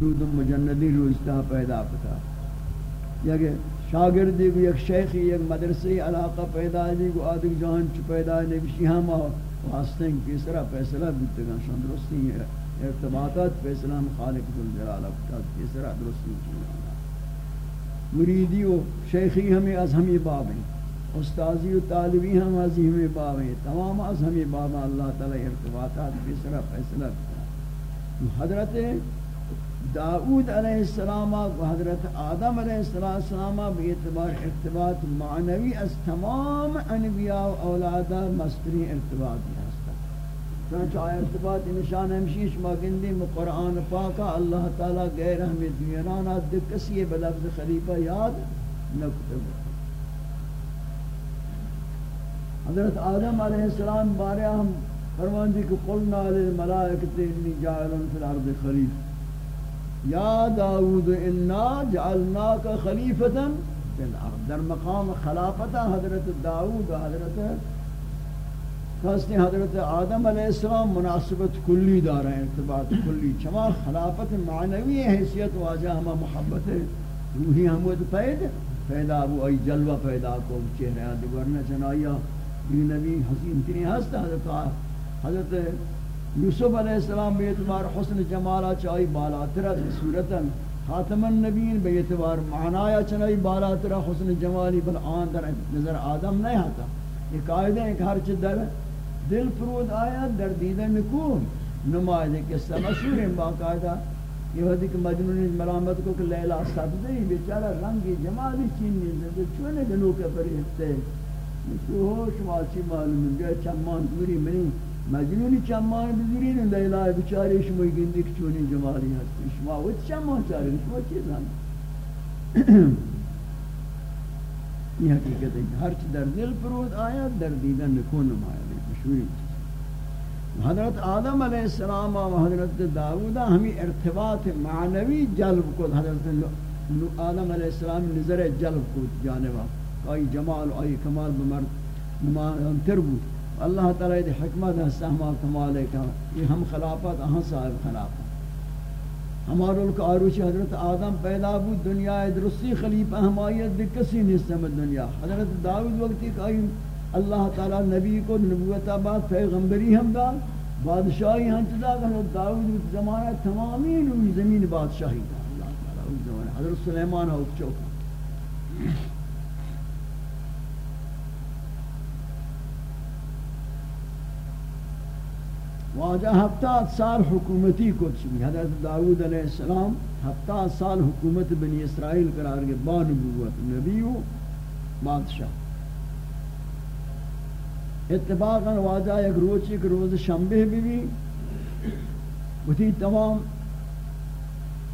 دود مجندی روزتا پیدا پتا یا کہ شاگردی کو یک شیخی یک مدرسی علاقہ پیدا دی کو آدھگ جان چ پیدا دی بشی ہم واسطے کی فیصلہ بیتے گا شان درستی ہے ارتباطات فیصلہ ہم خالق ذل جلالہ پتا کی درستی کی مریدی و شیخی ہمیں از ہمیں باب ہیں۔ استاذی و طالبی ہم از ہمیں باب ہیں۔ تمام از ہمیں باب اللہ تعالی ارتباطات کی فیصلہ پتا حضرت داود علیہ السلام و حضرت آدم علیہ السلام بے اعتبار ارتباط معنوی از تمام انبیاء و اولادا مستری ارتباط ہے چنانچہ آیا ارتباط نشان ہمشیش مگندی میں قرآن پاکا اللہ تعالی غیر ہمیں دیرانا دک کسی بلفظ خلیفہ یاد نکتب حضرت آدم علیہ السلام بارے ہم فرمان دی کہ قلنا للملائکت انی جائلن فی الارض خلیفہ. یا داود انا جعلناک خلیفتا فی الارض. در مقام خلافتا حضرت داود و حضرت کہستے حضرت آدم علیہ السلام مناسبت کلی دارا ہے، ارتباط کلی. چما خلافت معنوی حیثیت واجہ ہما محبت روحی حمود پید، پیدا ابو ای جلوہ پیدا کو چہرہ دیورنا چنائیا یہ نبی حسین تنی ہستا، حضرت حضرت یوسف علیہ السلام بے اعتبار حسن جمالا چاہی بالا ترہ صورتا خاتم النبین بے اعتبار معنایا چنائی بالا ترہ حسن جمالی بل آن در نظر آدم نہیں آتا۔ یہ قائدہ ہے کہ ہر چی در دل فرود آیا، در دیدن نکون۔ نمائدے قصہ مشہور ہیں باقاعدہ یہ وقت کہ مجنون ملامت کو کہ لیلہ سبزی بیچارہ رنگی جمالی چینی زندے چونے گنو کے پریفتے تو ہوش واچی معلوم ہے چمان دوری منی مجنونی چمان بزرین لیلا بیچاره، شما گندی که چونی جمالی هستی. شما و چمان چاره؟ شما چی زن؟ این حقیقت ہے ہر در دل پرود آیا در دیدن نکون نمایا مشہوری حضرت آدم علیہ السلام و حضرت داود ہمیں ارتباط معنوی جلب کو حضرت آدم علیہ السلام نظر جلب کو جانبا. آئی جمال آئی کمال بمرد نمانتر بود. اللہ تعالی دی حکمت ہے سہما کمال کا یہ ہم خلافت ہاں صاحب خلافت۔ ہمارا ان کا حضرت آدم پیدا بود، دنیا درستی خلیفہ ہمایت دی کسی نہیں دنیا۔ حضرت داود وقتی کہ اللہ تعالی نبی کو نبوت بعد پیغمبری ہم دا، بادشاہی ہم چدا۔ کہ داود زمانہ تمامی زمین بادشاہی دا۔ اللہ تعالی حضرت سلیمان ہو چوکا۔ واجہ ہفتاد سال حکومتی کو چلی حضرت داود علیہ السلام ہفتاد سال حکومت بنی اسرائیل قرار کے با نبوت، نبی و بادشاہ۔ اتفاقا واجہ ایک روز ایک روز شنبہ بھی بھی۔ وتی تمام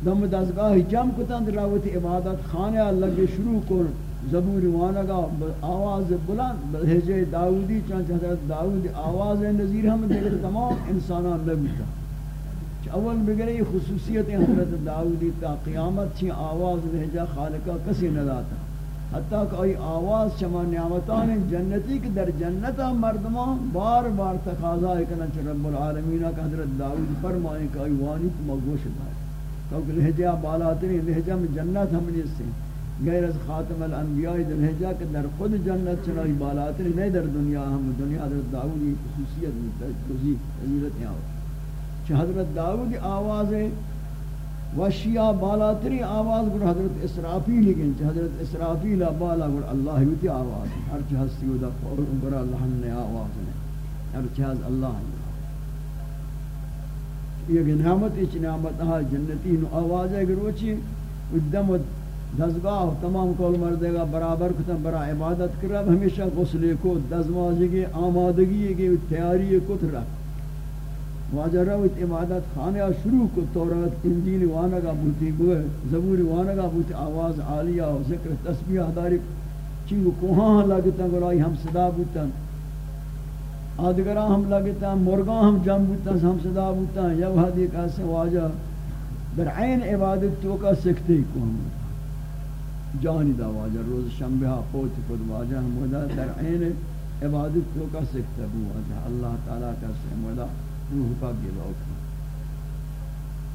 دم دستگاہ جم کتند راوتی عبادت خانہ اللہ کے شروع کو زبور وانگا آواز بلند بلحجہ داودی چانچہ حضرت داود آواز نظیر ہم دیکھتے تمام انسانان نبیتا اول بگرے یہ خصوصیت حضرت داودی تا قیامت چی آواز لہجہ خالقہ کسی نداتا حتیٰ کہ آئی آواز چما نعمتان جنتی کہ در جنتا مردمان بار بار تقاضا اکنا چھ رب العالمین کہ حضرت داود فرمائیں کہ آئی وانی تمہ گوشت ہے کیونکہ لہجہ بالاتنی لہجہ میں جنت ہم نے سے غیر از خاتم الانبیاء در حجا کہ در خود جنت چنائی بالاتر نہیں در دنیا ہم دنیا حضرت داودی خصوصیت میں تجزی فضیلت یہاں چھ حضرت داودی آواز وشیا بالاتری آواز گر حضرت اسرافیل گن چھ حضرت اسرافیل بالا گر اللہ ہوتی آواز ہر چھ ہستی ہوتا فور گر اللہ نے آواز نے ہر چھ اللہ نے یہ نعمت اچ نعمت ہا جنتی نو آواز ہے گر وچی ادم دزگاہ تمام کول مردے گا، برابر کتن برا عبادت کرب ہمیشہ غسلے کو دزمازی کے آمادگی کے تیاری کو ترہ واجہ رویت عبادت خانہ شروع کو، تورات، انجیل وانگا بوتی گوئے زبور وانگا بوتی، آواز عالیہ و ذکر تسبیح داری۔ چنگو کوہاں لگتا، گلائی ہم صدا بوتا آدگرہ ہم لگتا مرگاں ہم جم بوتا ہم صدا بوتا یا وحدی کیسے واجہ، در عین عبادت تو کا سکتے کو ہم جانی دا واجہ، روز شنبہ ہا پوچ کد واجہ ہمودا در عین عبادت تو کا سکتا بو واجہ۔ اللہ تعالیٰ کا سے روح پاک گی باوکا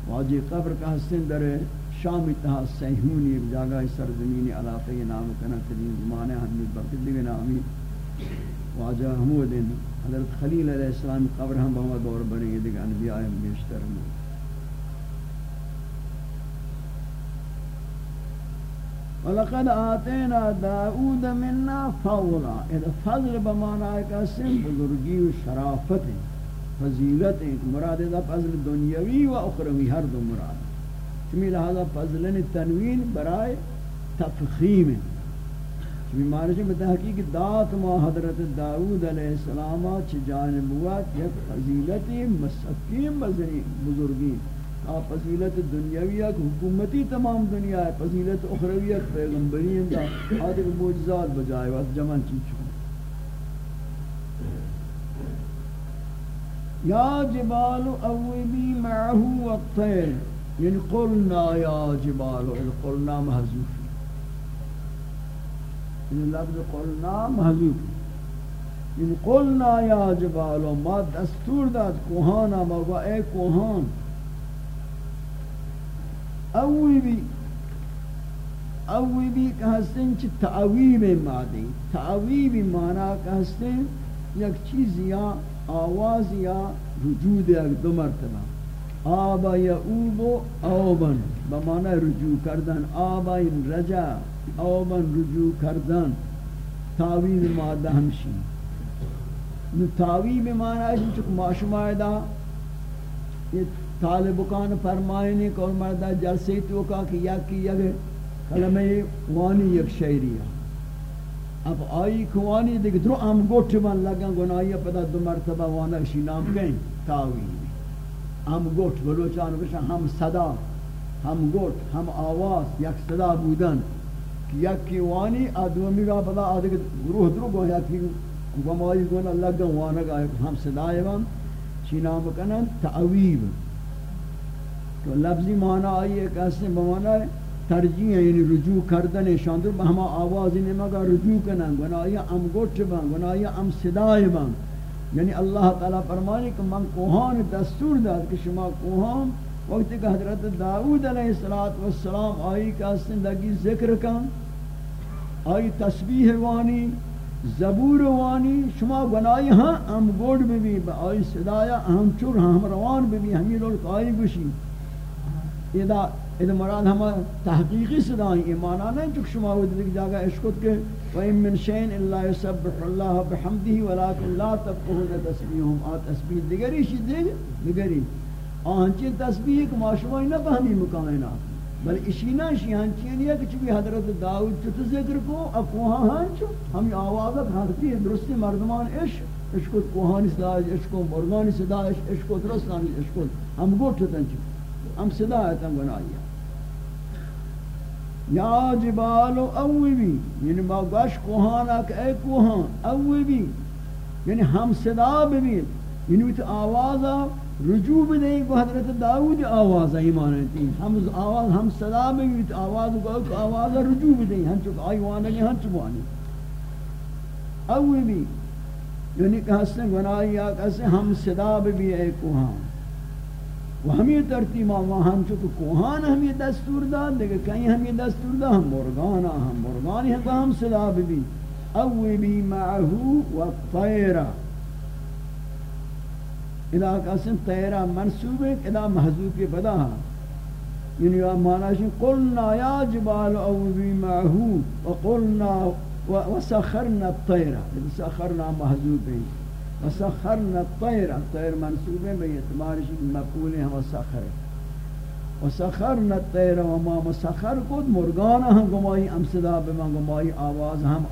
واجی قبر کا حسن در شام اتحا سیہونی ایک جاگہ سرزمینی علاقہ نام کنا ترین زمانے حمید برکت دیگے نامی واجہ حمود حضرت خلیل علیہ السلام قبر ہم بہما دور بنے گے دیگے انبیاء بیشتر ہمیں وَلَقَدْ آتَيْنَا دَاؤُودَ مِنَّا فَوْلًا اذا فضل بمانا کا سن بزرگی و شرافت ہے، فضیلت ہے مراد ہے فضل دنیاوی و اخروی، ہر دو مراد. چمی لہذا فضلن تنوین برائے تفخیم ہے. چمی مارجی بتحقیق دات ما حضرت داود علیہ السلام چھ جانبوات یک فضیلت مسکیم بزرگی. آپ فضیلت دنیاوی ایک حکومتی تمام دنیا ہے، فضیلت اخروی ایک پیغمبری اندہ آدھے موجزات بجائے، وقت جمع چیز چھو یا جبال اوبی معه والطیر یعنی قلنا یا جبال یعنی قلنا محذوف۔ یعنی لفظ قلنا محذوف۔ یعنی قلنا یا جبال، ما دستور داد کوہانا مگا اے کوہان اوی اوبی اوبی کہ ہستن چی تعویب مادی. تعویب مانا کہ ہستن یک چیز یا آواز یا وجود یک دو مرتبہ آبا یعوب و آبن بمعنی رجوع کردن. آبا این رجع آبن رجوع کردن. تاویب مادہ ہمشی نو تاویب معنی ہے چکہ معشمائدہ یہ طالبکان فرمائنی کہ مردہ جلسی تو کا کہ یک یک کلمہ وانی یک شعریہ۔ اب آئی کوانی دیکھ درو ام گوٹ من لگن گناہی پدا دو مرتبہ وانا کشی نام گئیں تاوی ام گوٹ بلوچان بشن ہم صدا، ہم گوٹ ہم آواز، یک صدا بودن۔ کہ یک کی وانی آدومی گا پدا آدھے گروہ درو گو یکی گمائی گونا لگن وانا گا، ہم صدای من چی نام کنن تعویب تو لفظی معنی آئی ایک ایسے بمعنی ہے ترجیح ہے یعنی رجوع کردن شاندر به همه آوازی نمگا رجوع کنن گناهی ام گوچ بن گناهی ام صدای بن۔ یعنی اللہ تعالی فرمانی کہ من کوہان دستور داد کہ شما کوہان، وقتی کہ حضرت داود علیہ السلام آئی کہ کا زندگی ذکر کن، آئی تسبیح وانی، زبور وانی، شما گناہی ہاں ام گوڑ بھی آئی صدایا ہم چور، ہم روان بھی ہمیں لوگ آئی گوشی اذا اذا مراد ہم تحقیقی صدای ایمانا نہیں چک شما وہ دیکھ جاگا اشکت کے۔ و وَإِن مِّن شَيْءٍ إِلَّا يُسَبِّحُ اللَّهُ بِحَمْدِهِ وَلَكِن لَّا تَفْقَهُونَ تَسْبِيحَهُم۔ آ، تسبیح دیگری چیز دیگری دیگری آنچہ تسبیح کہ ما شما نہ فهمی مکاننا بل اسی نہ شی ہنچین یہ کہ چوی حضرت داؤد تو ذکر کو اکوہاں ہنچو ہاں ہم آوازت ہرتی درست مردمان عشق عشق کوہانی صدای عشق مرغانی صدای عشق درستانی عشق ہم گوٹتن چو۔ ہم صدا صدایتن گناہیہ یا جبال اوبی یعنی ما گوش کوہانا کہ اے کوہان اوبی یعنی ہم صدا ببین یعنی تو آوازا رجوع بدیں کو حضرت داود آواز ایمان ہے ہم آواز، ہم صدا ببین تو آواز کو آواز رجوع بدیں ہم چک آئی وانا نہیں ہم چکوانی اوبی یعنی کہ ہستن گناہی یا کہ ہم صدا ببین اے کوہان۔ و ہمیں ترتیب ہم چکو کوہان ہمیں دستور داد دیکھ کہیں ہمیں دستور داد ہم مرغانا، ہم مرغانی ہم ہم صدا بھی۔ اوی بی معہو و طیرہ۔ ادا قسم طیرہ منصوب ہے ادا محضوب کے بدا۔ ہاں یعنی مانا شن قلنا یا جبال اوی بی معہو و قلنا و سخرنا الطیرہ۔ یعنی سخرنا محضوب ہے وسخرنا الطير الطير منصوب به اعتبار مفعول هم سخر وسخرنا الطير وما مسخر قد مرغان هم گمای هم صدا به من گمای آواز هم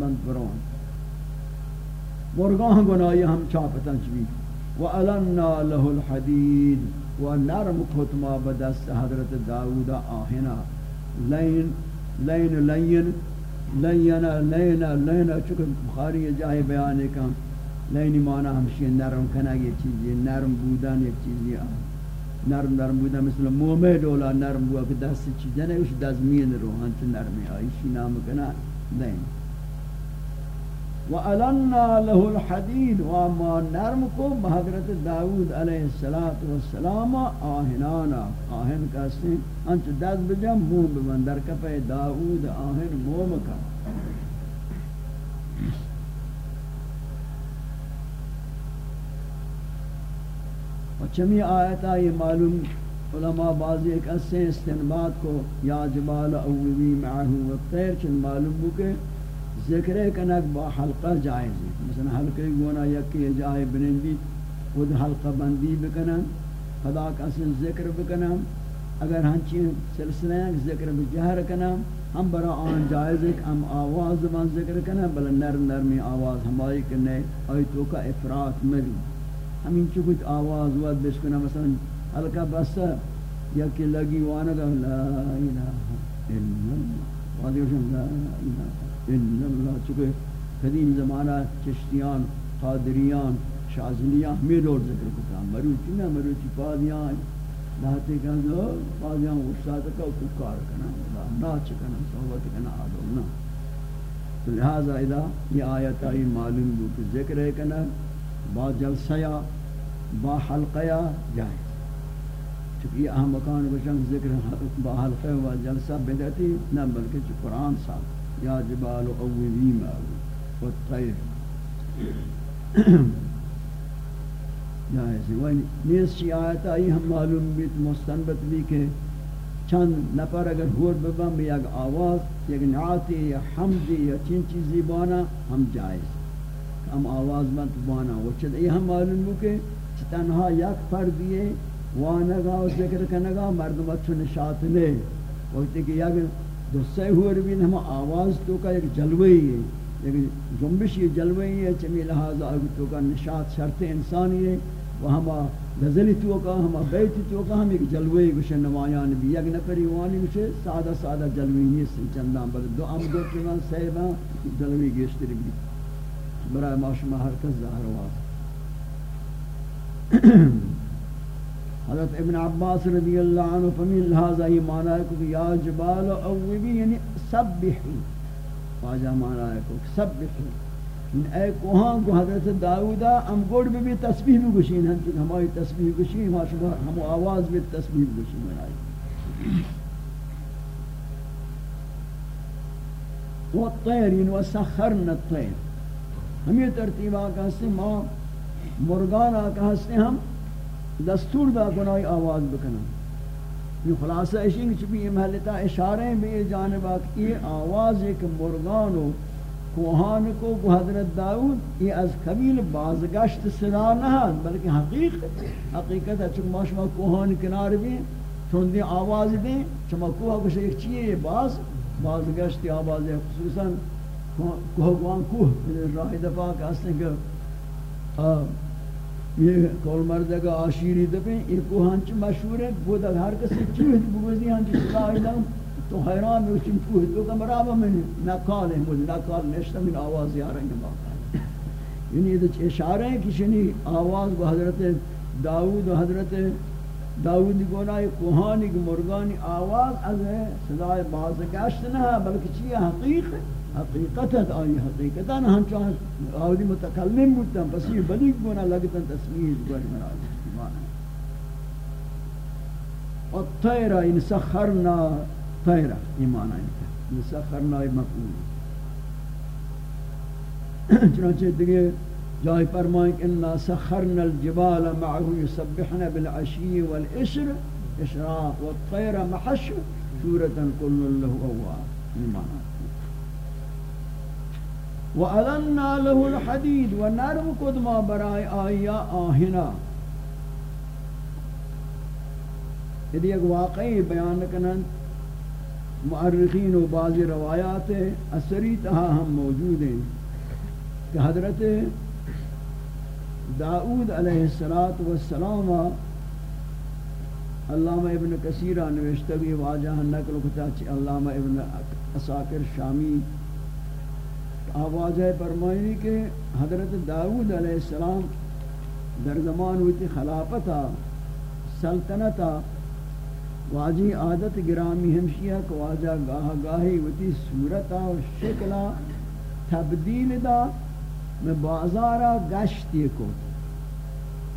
بند برون مرغان گنای هم چاپتن چوی و علنا له الحديد و نرم کتما به دست حضرت داوود آهنا. لین لین لین لین لین لین چون بخاری جای بیان کم لینی مانا ہمشی نرم کنا یہ چیزی نرم بودن یک چیزی. نرم نرم بودن مثل مومه دولا نرم بوا که دست چیزی نه اوش دست مین رو انت نرمی آیشی نام کنا دین و علنا له الحديد و ما نرم کو حضرت داود علیہ الصلات والسلام آهنانا. آهن کاسن انت دست بجم موم بندر کپے داوود آهن موم کا چمی آیتا یہ معلوم علماء بعضی ایک اسے استنباد کو یا جبال اووی معہو والطیر چن معلوم ہو کہ ذکر کنک با حلقہ جائز ہے۔ مثلا حلقہ گونا یکی جائے بنندی خود حلقہ بندی بکنن، خدا کا اسن ذکر بکنن۔ اگر ہنچی سلسلہ ہیں، ذکر بجہر کنن۔ ہم برا آن جائز ہے ہم آواز زبان ذکر کنن بل نر نرمی آواز ہماری کنے، آیتوں کا افراد ملی۔ ہمیں چکت آواز واد بشکنا مثلا حلقہ بستا یکی لگی وانا لا الہ الا اللہ وادی لا الہ ان اللہ چکے قدیم زمانہ چشتیان، قادریان شازلیان میں دور ذکر کتا مروچی نہ مروچی پادیان. لاتے کہا پادیان استاد کا کار کنا ناچ کنا صحبت کنا آدھو نا لہذا اذا یہ آیت آئی معلوم ہو کہ ذکر ہے کنا با جلسیا، با حلقیا جائے۔ چونکہ یہ اہم مکان بشن ذکر با حلقہ و جلسہ بدعتی نہ، بلکہ جو قرآن صاحب، یا جبال اولی معلوم والطیر جائز ہے نیس چی آیت آئی، ہم معلوم بیت مستنبت بھی کہ چند نفر اگر ہور ببن بھی یک آواز یک نعاتی یا حمدی یا چین چیزی بانا، ہم جائز۔ ہم آواز بند بانا وچد ای ہم معلوم ہو کہ تنہا یک فردی ہے وانگا و ذکر کنگا مردمت چون نشاط لے۔ وقتی کہ یک دوسرے ہوئے ربین ہم آواز تو کا ایک جلوی ہے۔ لیکن جنبش یہ جلوی ہے، چمی لہذا آگو تو کا نشاط شرط انسانی ہے۔ وہ ہم غزلی تو کا، ہم بیت تو کا، ہم ایک جلوی گوشے نمایان بھی۔ یک نفری وانی گوشے، سادہ سادہ جلوی نہیں سن چندان بل۔ دو ام دو چنان سیبا جلوی گیشتر بھی۔ برای ما شما ہر کس ظاہر واضح حضرت ابن عباس رضی اللہ عنہ فمی لہذا یہ معنی ہے کہ یا جبال اوبی یعنی سبحی. واجہ معنی ہے کہ سبحی. اے کوہاں کو حضرت داؤدہ ہم گوڑ میں بھی تسبیح بھی گشین ہم چکہ ہماری تسبیح گشین ہم آواز بھی تسبیح گشین بنائی والطیر یعنی وسخرنا الطیر ہم یہ ترتیبہ کہتے ہیں ماں مرگانا کہتے ہیں ہم دستور دا کنائی آواز بکنا یہ خلاصہ اشی کہ چپی یہ محلتا اشارے میں یہ جانب یہ آواز ایک مرغان و کوہان کو کو حضرت داؤد، یہ از قبیل بازگشت صدا نہ، بلکہ حقیقت حقیقت ہے چکہ ما شما کوہان کنار بھی چون آواز دیں چما کوہ کچھ ایک چیئے باز، بازگشت آواز ہے، خصوصا کوہ گوان کوہ راہ دفاع کا اس نے کہ یہ کول مرد کا آشیری دپیں یہ کو ہنچ مشہور ہے وہ دا ہر کسی چوہ بگوزی ہنچ صدا ایدم تو حیران میں اچھن چوہ تو کہ مرابا میں نکال ہے مجھے نکال نشتا من آواز یارنگ باقا یعنی یہ اشارہ ہے کہ شنی آواز کو حضرت داود و حضرت داود گونا یہ کوہانی کی مرگانی آواز از صدای باز گشت نہ بلکہ چیئے حقیق ہے حقیقت آئی حقیقتا ہم چاہاں آوری متکلم بودتا پس یہ بلی گونا لگتا تسمیح گوش مراد اور طیرہ ان سخرنا طیرہ ایمان آئی ان سخرنا مفعول۔ چنانچہ دیگے جائے فرمائیں کہ انہا سخرنا الجبال معه يسبحنا بالعشی والعشر اشراق والطیرہ محش شورتا کل له اواب ایمان آئی۔ وَأَلَنَّا لَهُ الْحَدِيدُ وَنَرْمُ قُدْمَا برائے آیا آہنا یہ یعنی ایک واقعی بیان کنن معرخین و بعضی روایات اثری تہا ہم موجود ہیں۔ کہ حضرت داؤد علیہ السلام علامہ ابن کثیرہ نوشتگی واجہ نقل کتا چی علامہ ابن اساکر شامی آواز ہے فرمائنی کہ حضرت داود علیہ السلام در زمان ہوئی خلافتا، سلطنتا، واجی عادت گرامی ہمشیہ کو واجہ گاہ گاہی وتی صورتا و شکلا تبدیل دا میں بازارا گشتی کو۔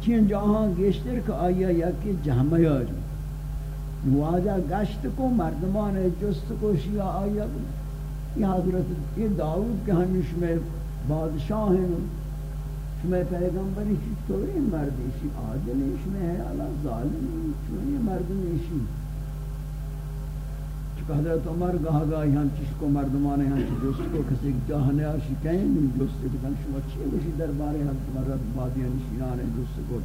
چین جہاں گشتر کہ آیا یکی جہمی آجو۔ واجہ گشت کو مردمان جست کو شیعہ آیا۔ یہ حضرت یہ داود کہ ہمیش میں بادشاہ ہیں شما پیغمبری چی طوری مردی شی عادلی شما ہے اللہ ظالمی چونی مردمی شی چکہ حضرت عمر گاہ گاہ ہم چیز کو مردمان ہیں چی دوست کو کسی جاہنے آشی کہیں نہیں دوست کو کن شما چی بشی دربارے ہم مرد، بادیاں نشیان ہیں دوست کو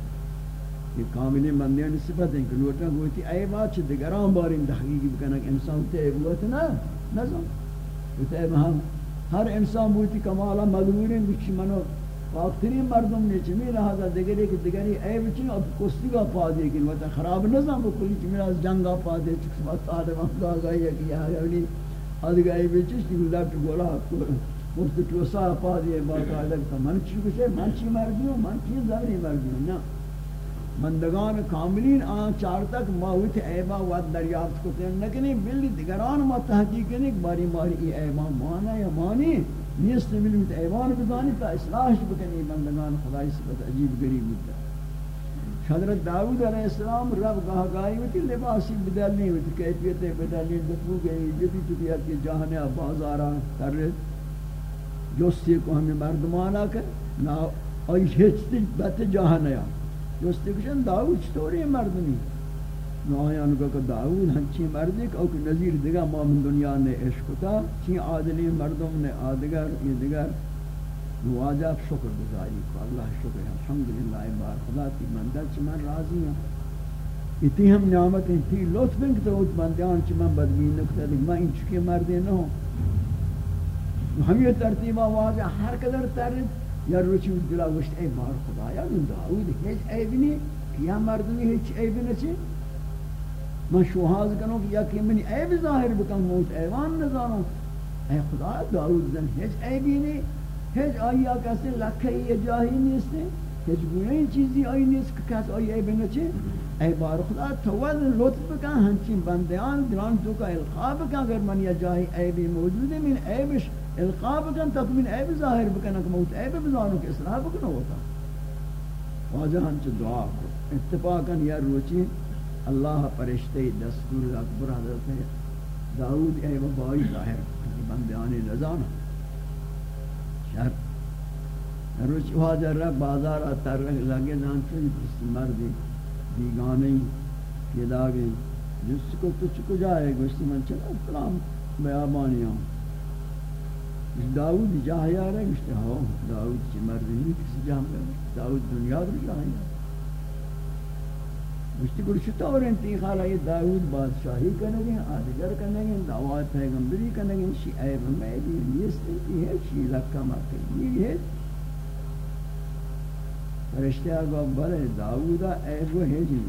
یہ کاملی مندیاں نسبت ہیں، کہ لوٹا گوتی اے بات چی دگران باریم تحقیقی بکنک انسان تے بوت نا نظام تے ہم، ہر انسان بوتی کمالا مغرورین بچی، منو پاکترین مردم نے چمی رہا تھا دیگری کہ دیگری عیب چین، اب کستی کا پا دے گی، وقت خراب نظام کو کلی چمی رہا جنگا پا دے، چکس بات آدمان کا گئی ہے کہ یہ ہے آدھگا عیب چیز کی لفت گولا مفت توسا پا دے، بات آدھگ من چی کچھ ہے من چی مردی ہوں من چی زبری مردی ہوں نا۔ مندگان کاملین آن چار تک ماویت عیبا وقت دریافت کو تین نکنی بلی دیگران ما تحقیق کنی، باری باری عیبا مانا یا مانی. نیست ملوت ایوان بزانی تا اصلاحش بکنی، بندگان خدای صفت عجیب غریب بودتا حضرت داود علیہ السلام رب گاہ گائی ہوتی لباسی بدلنی ہوتی کیفیت بدلنی دفو گئی جبی تو کیا کہ جہانے بازارا کر رہے. جوستی کو ہمیں مردمانا کر، نا آئیش ہیچتی بات جہانے جوستی کشن داود چطوری مردمی۔ نوایان یعنی کو کہ داود ہنچی مردی کہ اوک نظیر دیگا ما من دنیا نے عشق تا چی عادلی مردم نے آدگر یہ دیگر نواجہ شکر گزاری کو۔ اللہ شکر ہے الحمدللہ، بار خدا کی مندر چی من راضی ہوں اتی ہم نعمت ہیں، تی لطف ہیں کہ تو اوت مندیان چی من بدبین نکتا دیکھ میں ان چکی مردی نہ ہوں۔ ہم یہ ترتیبہ واجہ ہر قدر ترد یا روچی دلا وشت اے بار خدا یا داود ہیچ عیبنی کیا مردمی ہیچ عیبنی چی من شوهاز کنو کہ یکی منی عیب ظاہر بکن موت ایوان نظاروں اے خدا داود زن ہیچ عیبی نہیں ہیچ آیا کسی لکھئی یہ جاہی نیستے ہیچ گوئی چیزی آئی نیست کہ کس آئی عیب نچے اے بار خدا تول لطف بکن، ہنچین بندیان دران تو کا القا بکن، اگر من یہ جاہی عیبی موجود ہے من عیبش القا بکن تک من عیب ظاہر بکن کہ موت عیب بزانو کہ اصلاح بکنو ہوتا واجہ ہنچ دعا کو. اتفاقا یا روچی، اللہ فرشتے دستور اکبر حضرت داود اے وبائی ظاہر بندیان رضان شہر روچ واجہ رب بازار اتر لگے جان چوی پرست مردی بیگانے پیدا گئی جس کو تچ کو جائے گوشتی من چلا فلام بیابانی ہوں۔ داود جی جاہ یارے گوشتی ہاں داود چی جی مردی نہیں، کسی جاہ داود دنیا در جاہ مشتی گوڑ چھتا اور انتی خالا یہ داود بادشاہی کنگیں آدگر کنگیں دعوات پیغمبری کنگیں شی عیب میدی نیست انتی ہے شی لکا مکہ، یہ ہے فرشتے آگا بلے داودا عیب و حجی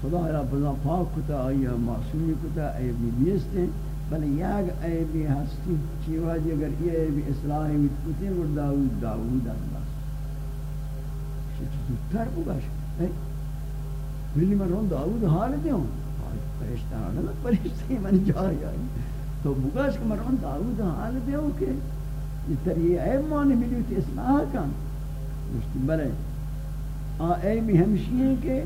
خدا را بزا پاک کتا آیا معصومی کتا عیبی نیست بلے یک عیبی ہستی۔ چیوہ جی اگر یہ عیبی اصلاحی ویت کتی ور داود داود اللہ شی چیزو تر بگاش ملی من رون داود حال دیوں فرشتہ آنا فرشتہ من جا جائی تو بگاش کہ من رون داود حال دیوں کہ یہ تر یہ عیب مانی ملی تی اصلاح کن۔ مشتی بلے آ عیبی ہمشی ہے کہ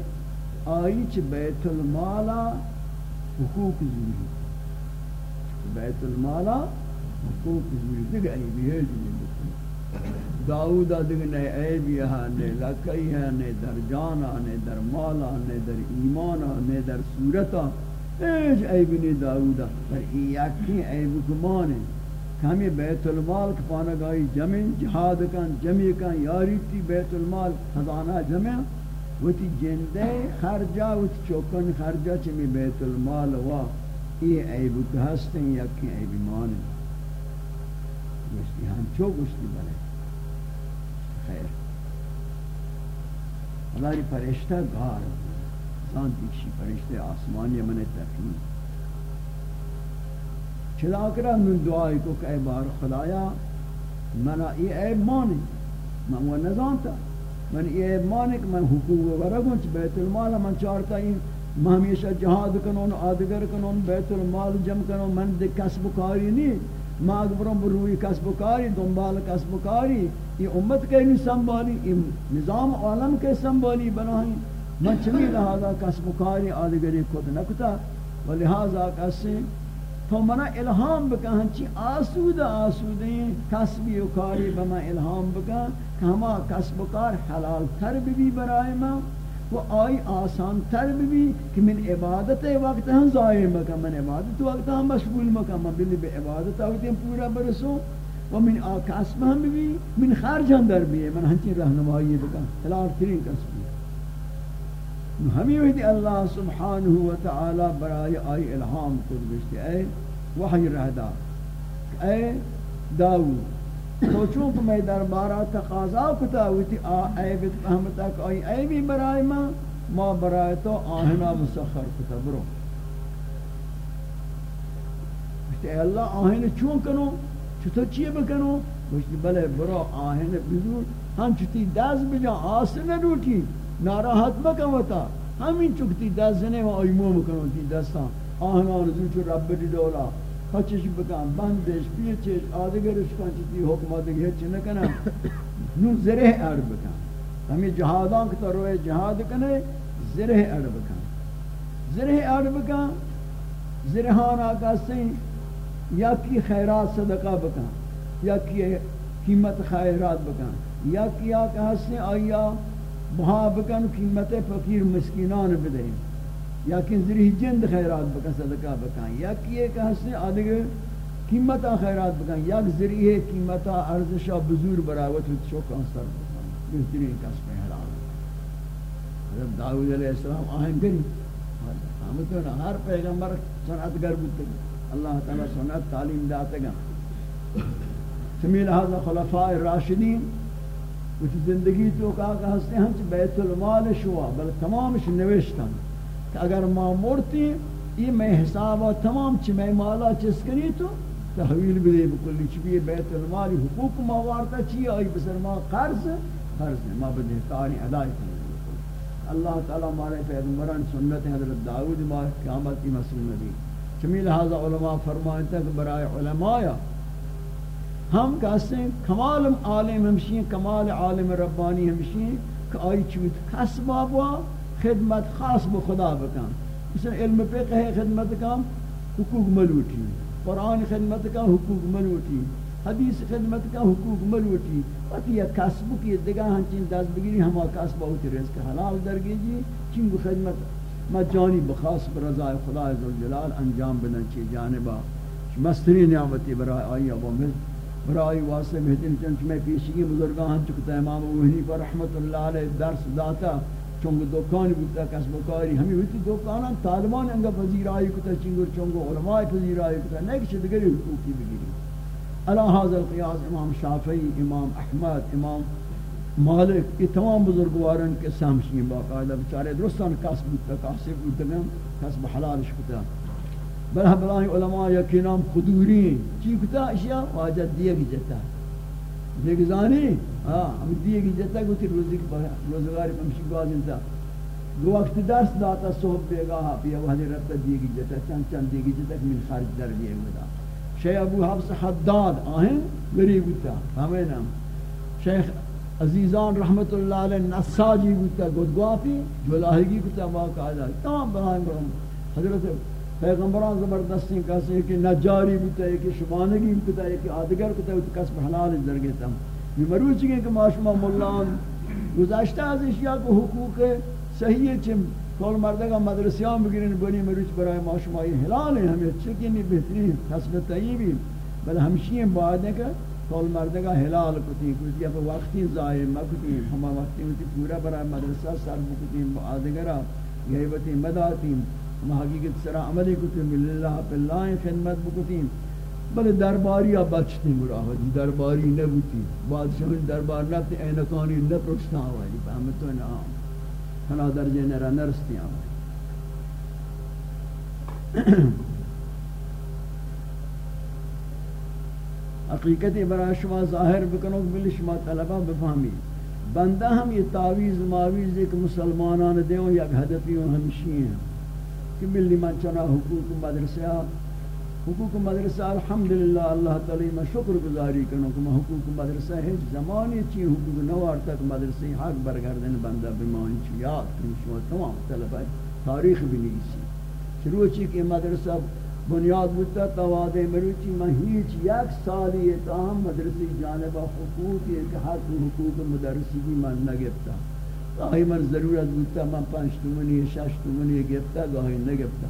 آئی چھ بیت المالا حقوق زوری بیت المالا حقوق زوری دیکھ عیبی ہے جنی داود دیگر نے عیبی ہے نے لکی ہے نے در جانا نے در مالا نے در ایمانا نے در صورتا ایج عیبی نے داود پر ای یکی عیب کمانے ہمیں بیت المال کپانا گائی جمع، جہاد کن، جمع کن، یاری تی بیت المال خزانہ جمع، وتی جندے خرجا وتی چوکن خرجا چمی بیت المال وا۔ ای عیب کہستیں یکی عیب مانے گوشتی ہم چو گوشتی بلے خیر۔ ہماری فرشتہ گار۔ سان دیکشی فرشتہ آسمانی من تفہیم چلا کرا من دعائی کو کہ اے بار خدایا منا ای عیب مانی، من وہ نظانتا، من ای عیب مانی کہ من حقوق ورگوں چھ بیت المال من چارتا ہی میں ہمیشہ جہاد کنون، آدگر کنون، بیت المال جم کنون، من دے کسب کاری نہیں ما اکبروں بروی کسب کاری، دنبال کسب کاری یہ امت کے نہیں سنبھالی یہ نظام عالم کے سنبھالی بنائی، من چمی لہذا کسب کاری آدگری خود نکتا، و لہذا کسی تو منا الہام بکا ہنچی آسود آسود کسبی و کاری بما الہام بکا کہ ہما کسب و کار حلال تر بھی برائے میں وہ آئی آسان تر بھی کہ من عبادت وقت ہم ضائع مکہ من عبادت وقت ہم مشغول مکہ من بلی بے عبادت وقت ہم پورا برسو و من آکاسب ہم بھی من خارج ہم در بھی من ہنچی رہنمائی بکا حلال ترین کسب ہمیں وحدی اللہ سبحانہ وتعالی برای آئی الہام کر بشتی اے وحی رہدا، اے داود تو چونکہ میں دربارہ تقاضا کتا ہوتی آ عیبت فهمتا کہ آئی عیبی برای ما ما برای تو آہنا مسخر کتا، برو۔ اے اللہ آہن چون کنو، چطور چیئے بکنو؟ گوشتی بلے برو آہن بزور ہم چتی دز بجا آسر نروٹی ناراحت بکنوتا ہمین چکتی دز زنے و آئیمو بکنو تی دستا آہنا رضو چو رب دی دولا. کچش بکن، بندش پیچش آدگرش کن چیزی حکم آدگی هیچ نکنن نو زره ار بکن. ہمیں جہادان کتا روئے جہاد کنے زره ار بکن. زره ار بکن زرهان آقا سین یا کی خیرات صدقہ بکن، یا کی قیمت خیرات بکن، یا کی آقا سین آیا بہا بکن قیمت فقیر مسکینان بدہیم یا کہ ذریح جند خیرات بکن صدقہ بکن یا کہ ایک حسن آدھگر قیمتا خیرات بکن یا ذریح قیمتا ارزشا بزور براوت ہوت شوکان سر بکن بہترین کس پہ حلال حضرت داود علیہ السلام آہن گری ہمتون ہر پیغمبر سنعت گر بودتے اللہ تعالی سنعت تعلیم داتے گا۔ سمیل حضر خلفاء الراشدین کچھ زندگی تو کہا کہ ہستے ہم بیت المال شوا بل تمامش نوشتن۔ کہ اگر ما مرتی یہ میں حسابہ تمام چی میں مالا چس کنی تو، تحویل بدے بکلی چی بیت المالی حقوق ما وارتا چی، آئی بسر ما قرض قرض ما بدے تاری ادائی کنی۔ اللہ تعالی ہمارے پیغمبران سنت حضرت داود ما قیامت کی مسئول نبی۔ چمی لہذا علماء فرمائے تک برائے علماء ہم کہتے ہیں کمال عالم ہمشی کمال عالم ربانی ہمشی کہ آئی چوت کسبہ بوا خدمت خاص به خدا بکن۔ مثل علم فقه خدمت کام حقوق ملوٹی۔ قرآن خدمت کا حقوق ملوٹی۔ حدیث خدمت کا حقوق ملوٹی۔ وقتی یہ کسب کی دیگا ہنچین دست بگیری، ہما کسب ہوتی رزق حلال درگی جی۔ چنگو خدمت مجانی بخاص برضای خدا عزوجلال انجام بدن چی جانبا۔ مستری نعمتی برای آئی ابو مل برای واسطے مہدین چنچ میں پیشگی بزرگان چکتا امام اوہنی پر رحمت اللہ علیہ درس داتا چونگو دکانی بودتا کسب کاری، ہمیں ہوتی دکانان طالبان انگا پذیرائی کتا، چنگو چونگو علماء پذیرائی کتا نیک شدگری حقوقی بگیری۔ علا حاضر القیاس امام شافعی، امام احمد، امام مالک، یہ تمام بزرگوارن کے سامشین باقاعدہ، بچارے درستان کسب بودتا کاسب بودتا کسب حلالش کتا۔ بلہ بلاہی علماء یقینام خدوری چی کتا اشیاء واجد دیگی جتا. دیگی زانی؟ ہاں ہم دیے گی جتا گوتی روزی روزگاری پمشی گوازن تھا گو وقت درس داتا، صحب بے گا ہا پیا وحدی ربتا دیے گی جتا. چند چند دیے گی جتا من خارج در دیے گا شیخ ابو حفظ حداد آہیں غریب ہوتا ہمیں نام. شیخ عزیزان رحمت اللہ علیہ، نساجی ہوتا گدگوافی جولاہگی ہوتا واقع آدھا تمام بہائیں گرم. حضرت پیغمبران زبردستی کہتے ہیں کہ نجاری ہوتا ہے کہ شمانگی ہوتا ہے کہ آدگر ہوتا ہے کہ کسب حلال درگیتا ہوں یہ مروچ گئے کہ معاشمہ ملان گزاشتہ از اشیاء کو حقوق صحیح چم کول مردگا مدرسیان بگیرن بنی مروچ برای معاشمہ یہ حلال ہیں، ہمیں چکنی بہترین حسب طیبی بل ہمشی بعد ہے کہ کول مردگا حلال کتی کتی اپا وقتی ظاہر مکتی ہما وقتی پورا برای مدرسہ سر بکتی آدگرہ غیبتی مداتی ہما حقیقت سرا عملی کتی مل اللہ پہ اللہ خدمت بکتی بلے درباری بچتی مرا دی جی، درباری نبوتی بادشاہ دربار نبتی اینکانی نپرشتا ہوئی جی، فهمتو نا کنا درجے نرا نرستی آوائی حقیقتی برای شما ظاہر بکنو کہ بلی شما طلبہ بفہمی۔ بندہ ہم یہ تعویز معویز ایک مسلمانان دیوں یا ہدفی ہمشی ہیں۔ کہ بلی من چنا حقوق مدرسیات حقوق مدرسہ الحمدللہ اللہ تعالی میں شکر گزاری کروں کہ حقوق مدرسہ ہے، زمانی چی حقوق نوار تک مدرسہ حق برگردن بندہ بمان چی یاد کریں شما تمام طلبہ تاریخ بھی نیسی. شروع چی کہ مدرسہ بنیاد بودتا توادے مروچی میں ہیچ یک سالی تاہم مدرسی جانب حقوق یہ کہ حق حقوق مدرسی بھی من نگفتا گاہی من ضرورت بودتا من پنچ تومنی، شش تومنی گفتا گاہی نگفتا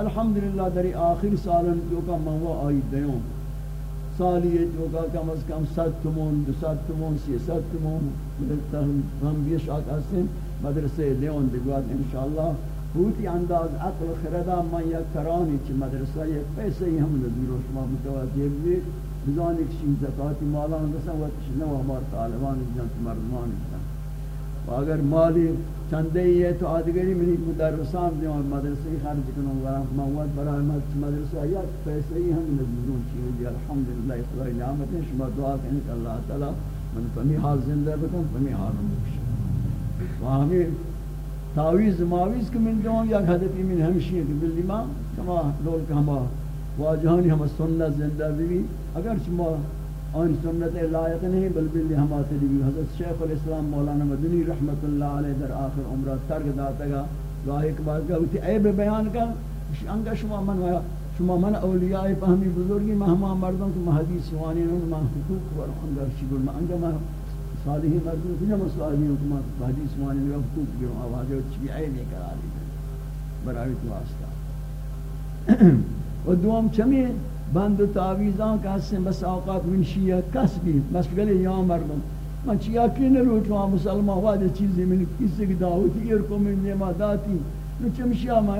الحمدللہ دری آخر سالن جو کا منوا آئی دیوں سالی جو کا کم از کم ست تمون دو ست تمون سی ست تومن. تمون ہم بیش آتا سن مدرسے دیون بگواد انشاءاللہ بوتی انداز عقل و خردہ من یک کرانی چی مدرسہ یک پیسے ہی ہم نظیر و شما متوجہ بھی بزان ایک شیم زکاتی مالان رسن وقت شنو ہمار طالبان، جنت مردمان. جنت اگر مالی چندے یہ تو آدگری منی مدرسان دیوں مدرسے خرج کنوں گا مواد برای مدرسہ یا پیسے ہی ہم نزدون چیئے دی. الحمدللہ، خدای نعمت ہے. شما دعا کریں کہ اللہ تعالی من فمی حال زندہ بکن فمی حال مکش و ہمیں تاویز ماویز کہ من دیوں یا حدفی من ہمشی ہے کہ بلی ما کما لول کہ ہما واجہانی ہم سنت زندہ بھی اگر شما آن سنت لائق نہیں، بل بل ہم آتے دی حضرت شیخ الاسلام مولانا مدنی رحمت اللہ علیہ در آخر عمرہ ترک داتا گا۔ گاہ ایک بات کہا ہوتی عیب بیان کا، انگا شما من ویا شما من اولیاء پہمی بزرگی، میں ہما مردوں کو محدیث وانی انہوں میں حقوق ور انگا شکل میں انگا، میں صالحی مردوں کو جمع صالحی ہوں کہ محدیث وانی میں حقوق گروں آوازے چی عیب نہیں کرا لی برای تو واسطہ و دوام چمی ہے بند و تعویزان که هستن بس اوقات من شیعه کسبی بس گلی یا مردم. من چیا کی نرو تو مسلمان؟ واجه چیزی من کسی کی دعوت ایر کو من نما داتی نو چمشیا ما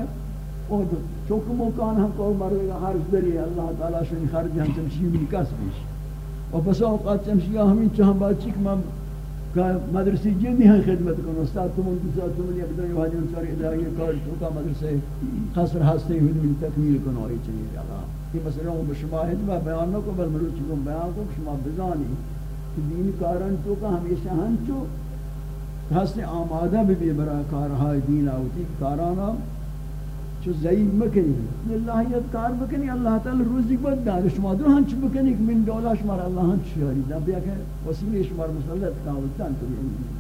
او دو چوک مکان ہم کو مرے ہر دری اللہ تعالی شن خرج ہم چمشی من کسبیش و بس اوقات چمشیا ہمیں چاہم بچی کہ من مدرسے جنی ہیں خدمت کرو استاد تم ان کی ساتھ تم یہ بدن واجب ساری ادارے کار تو کا مدرسے قصر ہستے ہوئے تکمیل کرو یہ چاہیے اللہ یہ مسئلہ وہ بشماہد و بیان کو بل مروچی کو بیان کو شما بزانی کہ دین کارن تو کا ہمیشہ ہم چو ہستے آمادہ بھی برای کارهای دین آوتی کارانا چو ضعیف مکنی اللہیت کار بکنی، اللہ تعالی روزی بد دار شما دو ہنچ بکنی کہ من دولا شمار اللہ ہنچ شہری دا بیا کہ وسیلی شمار مسلط کاولتان تو یعنی۔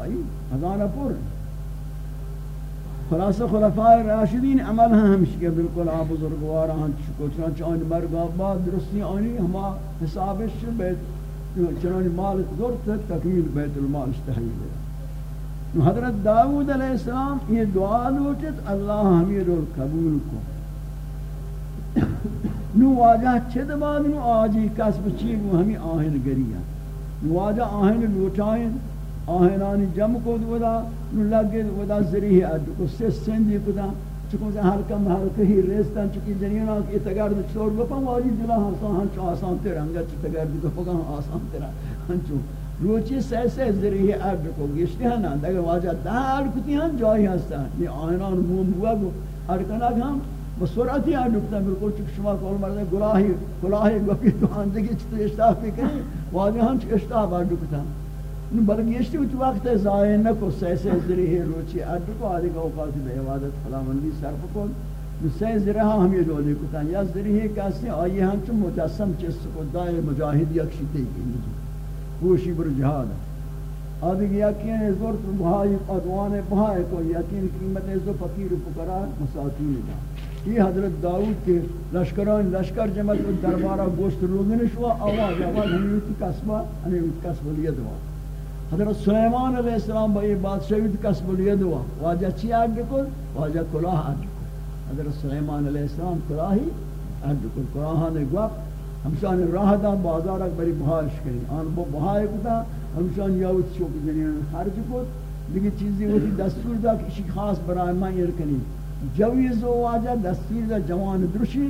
آئی، ہزارہ پور ہے خلاصہ خلفاء راشدین عمل ہیں ہمشہ کہ بالکل آپ بزرگوار ہیں چکو چنانچہ مرگ آباد درستی آنی، ہما حسابش بیت، چنانچہ مال دورت تکمیل بیت المال اشتحیل ہے۔ حضرت داود علیہ السلام یہ دعا لوٹت، اللہ ہمیں رول قبول کو نو واجہ چھد بعد نو آجی کسب چیب ہمیں آہن گریہ نو واجہ آہن لوٹائیں۔ آہنانی جمع کو دودا نو لگے دودا ذریح ادو کو سے سندی کدا چکو سے ہر کم ہر کہیں ریستان چکی جنینا کہ تگار دو چور گپا واجی دلا ہاں ہن چو آسان تیرا انگا چ تگار دو پگا آسان تیرا. ہن چو روچی سے سے ذریح ادو کو گشتے ہیں نا دگا واجہ دار کتی ہن، جائی ہستا یہ آہنان موم ہوا گو ارکنا ہم بسرعتی آڈکتا بالکل چک شما کول مرد گلاہی گلاہی گپی تو اندگی چھ اشتاف بکنی واجہ ہن چ اشتاف آڈکتا نو بلکہ یہ تو وقت ضائع نہ کو سے سے ذریعے روچی اڈ کو علی کو اوقات بے عبادت خداوندی صرف کو سے ذریعہ ہم یہ دولے کو تھا یا ذریعے کیسے آئیے ہاں ہم تو مجسم چس کو دائے مجاہد یک شتے کی کوشی بر جہاد۔ آدھی گیا کہ زور تو بھائی ادوان بھائی کو یقین قیمت ہے جو فقیر فقراء مساکین دا یہ حضرت داؤد کے لشکران، لشکر جمع دربارہ گوشت روگن شوا، آواز آواز ہمیں کسبہ ہمیں کسبہ لیا دعا حضرت سلیمان علیہ السلام با یہ بادشاہی کسب الید ہوا۔ واجہ چی آگ کل واجہ کلاہ آگ کل حضرت سلیمان علیہ السلام کلاہی آگ کل کلاہان گوپ ہمشان راہ دا بازار اک بری بہاش کریں آن با بہائے کتا، ہمشان یاوت چوک جنین خرج کت دیگه چیزی ہوتی دستور دا کسی خاص برای من یرکنی جویز و واجہ دستور دا جوان درشی۔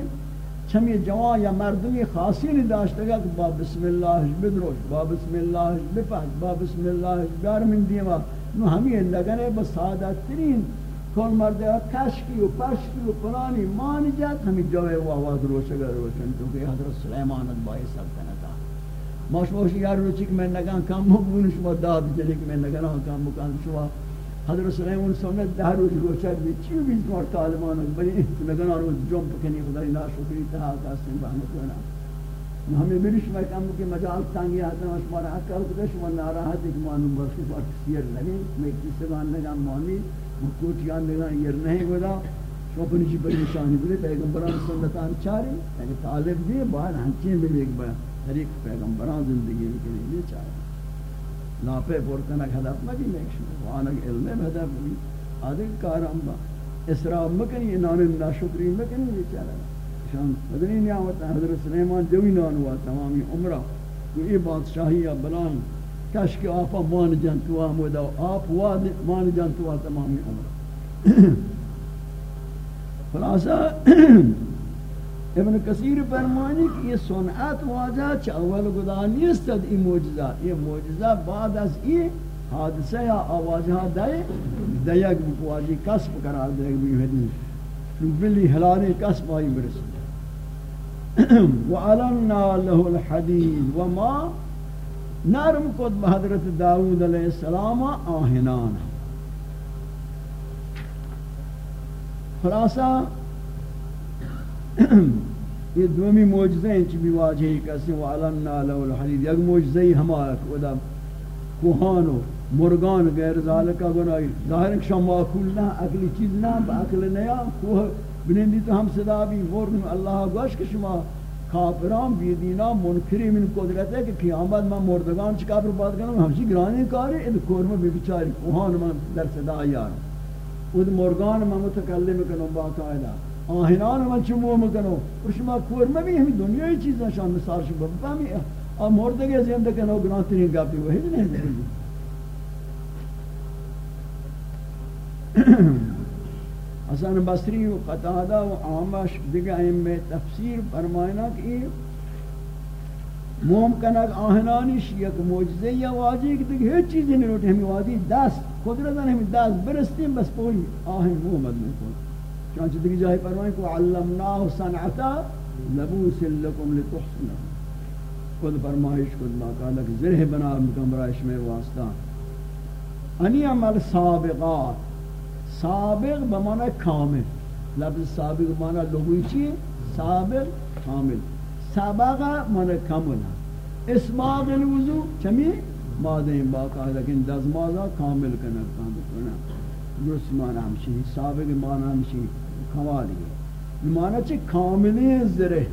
چمی جوان یا مردمی خاصی نہیں داشتے گا کہ با بسم اللہ بدروش، با بسم اللہ بپہت با بسم اللہ گرمین دیما نو ہمیں لگنے بس سعادت ترین کل مردے کشکی و پشکی و پرانی مانی جات ہمیں جوے و آواز روشے گا روشن کیونکہ حضرت سلیمان بائی سلطنتا ماشموشی یار روچی کہ میں نگان کام مقبول شما داد جلی کہ میں نگان کام مکان شما حضرت سلیمان سنت ده روز گوشت بی چی بیز کار طالبان بلی نگن آن روز جنب کنی خدای ناشکری تها کاسم بحمت ونا ہمیں بری شما کم کہ مجال تانگی آتا ہے شما راہ کر کدے شما ناراحت ایک مانو برسی پر سیر لگے میں کسی بان لگا مانی مکوٹیان لگا یر نہیں گدا شما پنیچی پریشانی بلے پیغمبران سنتان چاری؟ یعنی طالب بھی باہر ہنچین بھی ایک بار طریق پیغمبران زندگی بھی لیے چاری ناپے پورتنک ہدف مگی میکشن وانک علم ہدف بھی آدھے کارم با۔ اسراف مکنی نانم ناشکری مکنی بیچارہ شان مدنی نعمت حضرت سلیمان جوی نان ہوا تمامی عمرہ۔ تو یہ بادشاہی یا بلان کش کے آپا مان جان تو آمودا آپ واد مان جان تمامی عمرہ۔ خلاصہ ابن کثیر فرمانی کہ یہ صنعت واجہ چا اول گدا نیست یہ معجزہ یہ معجزہ بعد از یہ حادثہ یا آوازہ دے دیگ بکواجی کسب قرار دے بھی حدیث. بلی حلالی کسب آئی برسی وعلنا له الحدید وما نرم قد بحضرت داود علیہ السلام آہنان. خلاصہ یہ دومی معجزہ ہیں چی بھی واجہ کسی وعلنا له الحدید، یک معجزہ ہی ہمارا کدا کوہانو مرگان غیر ذالکا گناہی ظاہر ہے کہ شما معقول نہ عقلی چیز نہ، با عقل نیا، کوہ بنندی تو ہم صدا بھی ورن اللہ گوش کہ شما کافران بیدینا منکری من قدرت ہے کہ قیامت میں مردگان چی کافر بات کرنا ہمشی گرانی کاری اد کورم بی بچاری کوہان من در صدا یار۔ اد مرگان میں متکلم کنم باقاعدہ آہنان من چی چمو مکنو؟ اور شما کور میں بھی ہمیں دنیای چیزاں شان مثال شما بفهمی آ مردگی زندہ کنو گناہ ترین گاپی وہی نہیں دیں حسن بصری و قطادہ و عامش دیگه ائمه تفسیر فرماینا کہ ممکن ہے آہنانش یک معجزہ یا واجی کہ دیگه ہیچ چیزی نہیں روٹے ہمیں وادی دست قدرت ہمیں دست برستیم، بس پوری آہن محمد میں کوئی چانچہ دیگه جاہی فرمائیں کہ علمناه صنعتا لبوس لکم لتحسنہ خود فرمائش، خود باقاعدہ کہ زرہ بنا مکم برائش میں واسطہ۔ انی عمل سابقات۔ سابق بمعنی کامل۔ لفظ سابق بمعنی لغوی چی سابق کامل۔ سابق معنی کامل۔ اسباق الوضو چمی مادہ باقاعدہ لیکن دزمازہ کامل کنر کامل کنر درست معنی ہمشی سابق معنی ہمشی کمالی معنی چی کاملی زرہ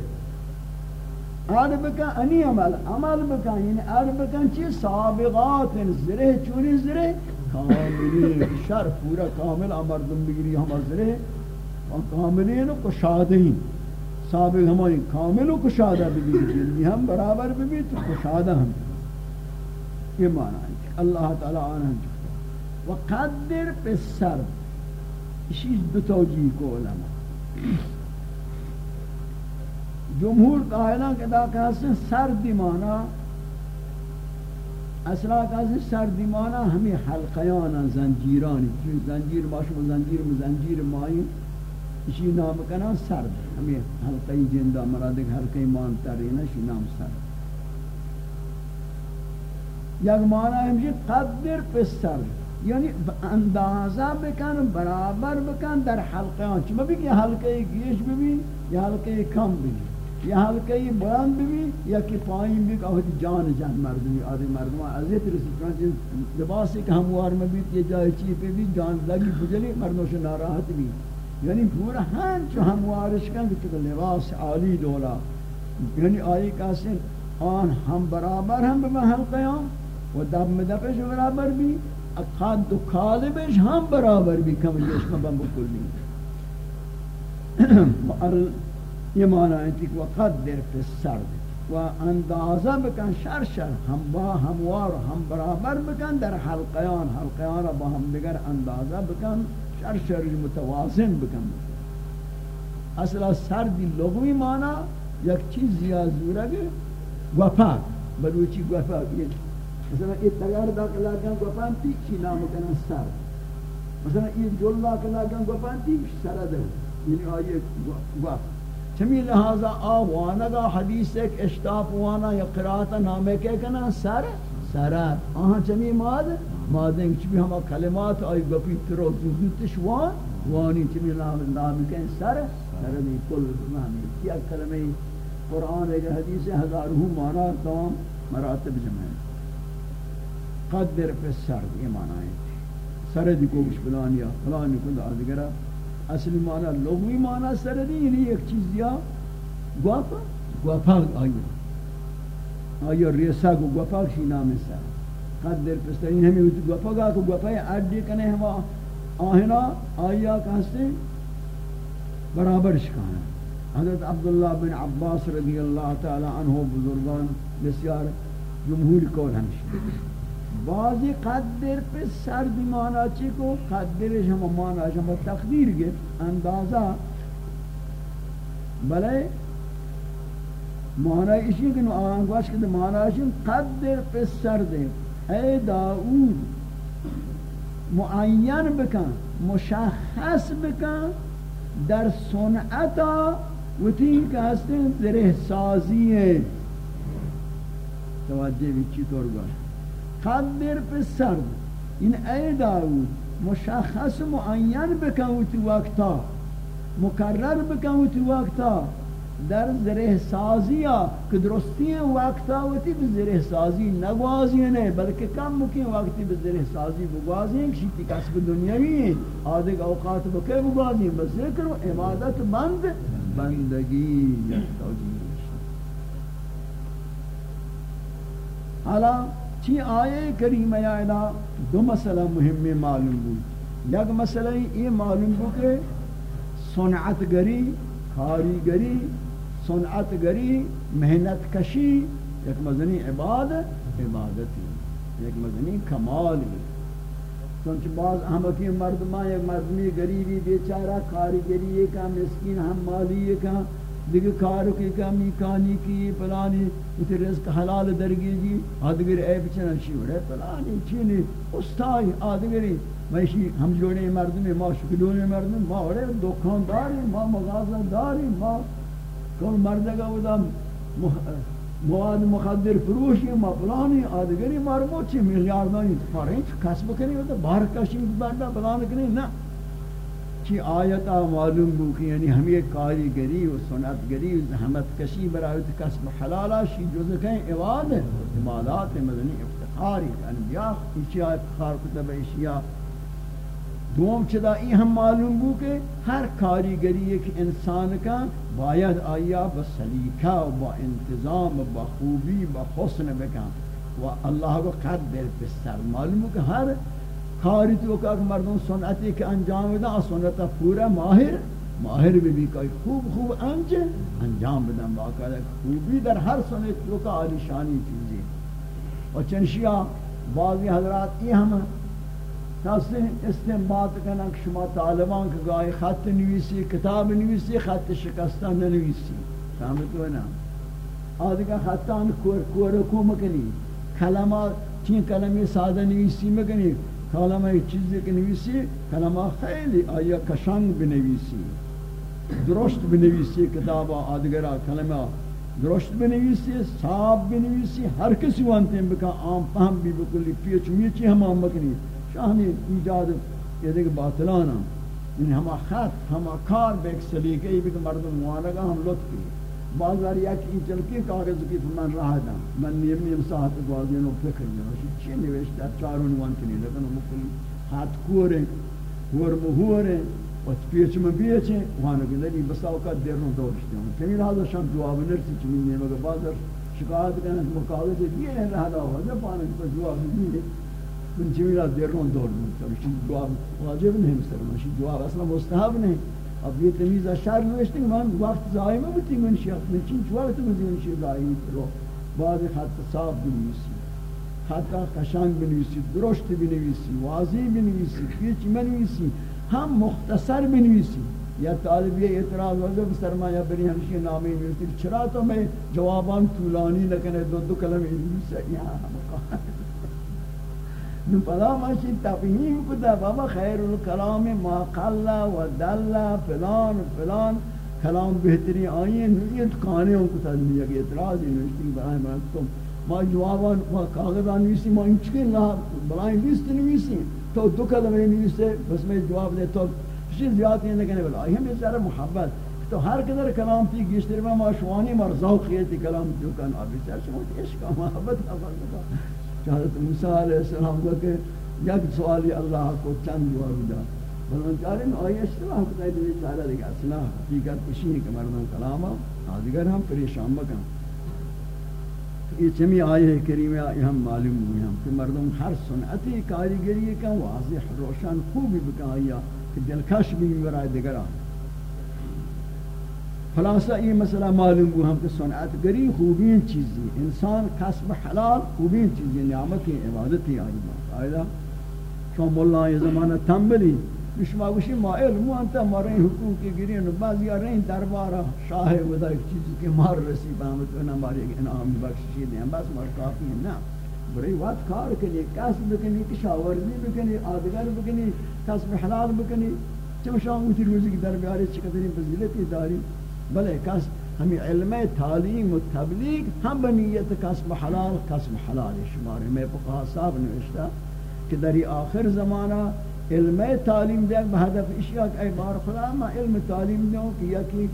عرب بکن انی عمل عمل بکن یعنی عرب بکن چی سابقات زرہ چونی زرہ کاملی شر پورا کامل مردم بگیری ہم ازرے اور کاملین و کشادین۔ سابق ہماری کامل و کشادہ بگیری جلدی ہم برابر بھی تو کشادہ ہم۔ یہ معنی ہے اللہ تعالی عنہ جو وقدر پہ سر اسی دو کو علماء جمہور قائلہ کہ دا کہا سر دی معنی اصلا کسی سردی مانا ہمیں حلقیانا زنجیرانی چون زنجیر باشو زنجیر زنجیر مائی اسی نام کنا سرد ہمیں حلقی جندہ مراد ایک حلقی مان ترین اسی نام سرد یک مانا ہمشی قدر پس سرد یعنی اندازہ بکن، برابر بکن در حلقیان چما بھی کہ حلقی گیش بھی یا حلقی کم بھی یا حلقی بلند بھی یا کہ پائیں بھی کہ جان جان مردمی آدھے مردمان عزیت رسی چونچہ لباسی کہ ہموار میں بھی یہ جائے چی پہ بھی جان لگی بجلی مردوں سے ناراحت بھی یعنی پورا ہن چو ہموارش کن کہ لباس عالی دولا. یعنی آئی کاسن آن ہم برابر ہم بما حلقیان و دب میں دپش برابر بھی اقاد و کالبش ہم برابر بھی کم جشم بم بکل بھی یہ معنی ہے کہ وقدر فی السرد. و اندازہ بکن شر شر ہم با ہموار ہم برابر بکن در حلقیان حلقیان با ہم دیگر اندازہ بکن شر شر متوازن بکن. اصلا سردی لغوی معنی یک چیز زیاد زورگی گوپا. بلوچی گوپا مثلا یہ تیار دا کلا گن گوپا تی چی نام کنن؟ سر. مثلا یہ جلا کلا گن گوپا تی سرد یعنی آئیے گوپا چمی لہذا آوانا کا حدیث ایک اشتاف وانا یا قرآت نامے کے کنا سر. سرات آہاں چمی ماد مادیں چ بھی ہم کلمات آئی گپی ترو زوتش وان. وانی چ بھی نام نام سر. سر دی کل نام کیا کلمہ قرآن ایک حدیث ہزار ہوں مانا تمام مراتب جمع ہے قدر پہ یہ مانا ہے۔ سر دی کو کچھ فلان یا فلان کو دیگر۔ اصلی معنی لغوی معنی سر دی یعنی ایک چیز یا گواپا گواپا آیا۔ آیا ریسا کو گوپا کشی نام سا قد در پسترین یعنی ہمیں ہوتی گوپا گا کو گوپا اڈی کنے ہما آہنا، آیا کہستے برابر شکانا حضرت عبداللہ بن عباس رضی اللہ تعالی عنہ بزرگان، بسیار جمہور کول ہمشی بعضی قدر پر سر بی مانا چی کو قدرش هم مانا شما تقدیر گفت اندازہ بلے مانا اشی کہ آنگوش گوش کہ مانا اشی قدر پر سر دے اے داؤد معین بکن مشخص بکن در صنعتا و تین که هستن زره سازیه. توجه به چی طور گوش قدر پسر. ان اے داؤد مشخص معین بکن وتی وقتا. مکرر بکن وتی وقتا. در زرہ سازیا کہ درستی وقتا ہوتی بھی زرہ سازی نگوازی نہیں بلکہ کم مکین وقتی بھی زرہ سازی بگوازی ہیں کسی کی کسب دنیاوی ہیں اوقات بکے بگوازی بس ذکر و عبادت بند بندگی حالا چی آئے کریم یا دو مسئلہ مهم معلوم بود یک مسئلہ یہ معلوم بود کہ صنعت گری کاریگری صنعت گری محنت کشی ایک مزنی عبادت عبادتی۔ ایک مزنی کمالی چونچہ بعض احمقی مردمان ایک مردمی گریبی بیچارہ، کاریگری ایک مسکین ہم مالی ایک دیگر کارو کی کا میکانی کی، پلانی اتر رزق حلال درگی جی آدگر عیب چنن شیورے پلانی چینی، استائی آدگری میشی ہم جوڑے مردمی ما شکلونے مردمی ما اڑے دکان داری، ما مغازہ داری، ما کل مردگا بودم مواد مخدر فروشی، ما فلانی آدگری مرموت چی میلیاردانی پاره چی کسب کنی بودم بار کشی بنده فلان کنی نه چی آیتا معلوم بو کہ یعنی ہم یہ کاریگری و سنتگری و زحمت کشی برای کسب حلالا شی جز کہیں عواد عبادات مدنی افتخاری انبیاء اسی آیت افتخار کتب اشیاء دوم چدا ای ہم معلوم بو کہ ہر کاریگری ایک انسان کا باید آیا بسلیقہ و با انتظام و با خوبی با حسن بکن و اللہ کو قدر پستر معلوم کہ ہر کاری تو کہ مردم سنتی کے انجام دا سنتا پورا ماہر ماہر بھی بھی کوئی خوب خوب انج انجام بدن. باقاعدہ خوبی در ہر سنت تو کا عالی شانی چیزیں اور چنشیہ بعضی حضرات یہ ہم کسی استنباط کنن که شما طالبان که گاهی خط نویسی، کتاب نویسی، خط شکستان نویسی فهمت و نه آدھگا خطان کور کورکو مکنی کلمات، چین کلمی ساده نویسی مکنی. کلمه چیزی که نویسی، کلمه خیلی آیا کشنگ بنویسی. درشت بنویسی کتاب آدھگرا کلمه درشت بنویسی، صاحب بنویسی ہر کسی وانتے ہیں بکا، آم فهم بھی بکلی، پیچ میچی ہم آم مکنی شاہنی ایجاد یہ دیکھ باطلانا یعنی ہما خط ہما کار بے ایک سلیقے ہی مردم موانگا ہم لطف کی بعض بار یک ای چلکی کاغذ کی من راہ دا من نیم نیم ساعت بازی نو فکر نیم وشی چی نوشتا چارون وانتنی لیکن مکلی ہاتھ کورے ہور مہورے و پیچ من پیچے وانا کہ دلی بس اوقات دیر نو دوشتے ہوں کمی لحظہ شام جواب نرسی چمین نیم اگر بعض شکایت کرنے مقابلے دیئے ہیں رہا دا ہوا جب پانا کہ جواب دیئے من جمیلہ دیرون دور مونتا مشی جواب واجب نہیں مستر مشی جواب اصلا مستحب نہیں اب یہ تمیز نوشتے ہیں من وقت ضائع میں بودتی من شیخ من چین چوار تو مزید شیخ ضائع رو بعد خط صاف بنویسی خط قشنگ بنویسی درشت بنویسی واضح بنویسی پیچ بنویسی ہم مختصر بنویسی یا طالب یہ اعتراض ہوگا سرمایہ بری ہمشی نامی نویسی چرا تو میں جوابان طولانی لکنے دو دو کلمہ نویسی یہاں مقام نو پدا ماشی تفہیم کتا بابا خیر الکلام ما قل و دل فلان فلان. کلام بہتری آئین نو یہ کانے ہوں کتا دنیا کی اعتراض ہی نوشتی برای مرد تم ما جوابان، ما کاغذان نویسی ما این چکن لا بلائیں لیست نویسی تو دو کلمه نویسے، بس میں جواب دے، تو کسی زیادتی نکنے بلا ہم اس طرح محبت. تو ہر قدر کلام تی گشتر میں ما شوانی مر ذوقیت کلام، جو کن ابھی چار شما عشق محبت افضل حضرت موسی علیہ السلام کو کہ یک سوالی اللہ کو چند جواب دا بلن چارے آئی اشتباہ کتا ہے دوی چارہ دیکھا اصلاح۔ حقیقت کشی ہے کہ مردان کلاما آدھگر ہم پریشان بکن۔ یہ چمی آئے کریمہ ہم معلوم ہوئی ہم کہ مردم ہر سنعتی کاریگری کا واضح روشن خوبی بکن۔ آیا کہ دلکش بھی برائے دیگر آئے خلاصہ یہ مسئلہ معلوم ہوا ہم کہ سنعت گری خوبین چیزی انسان کسب حلال خوبین چیزی نعمتی عبادتی آئی بات آئیدہ چون مولا یہ زمانہ تنبلی بشما گوشی ما علم انتا ما رہی حقوق کی گری نو بعضی رہی دربارہ شاہ ودا ایک چیز کے مار رسی بامت ونا ماری ایک انعام بخشی دیں۔ بس مار کافی ہے نا۔ بری وقت کار کنی، کسب بکنی کشاورزی بکنی، آدگر بکنی، کسب حلال بکنی۔ چمشان اوتی روزی کی دربیاری چکتنی بزیلتی داری۔ بلے کس ہمیں علم تعلیم و تبلیغ ہم بنیت کسب حلال کسب حلال شمار میں فقہ صاحب نوشتا کہ دری آخر زمانہ علم تعلیم دے بہدف اشیاء اے بار خدا ما علم تعلیم دوں کہ یکی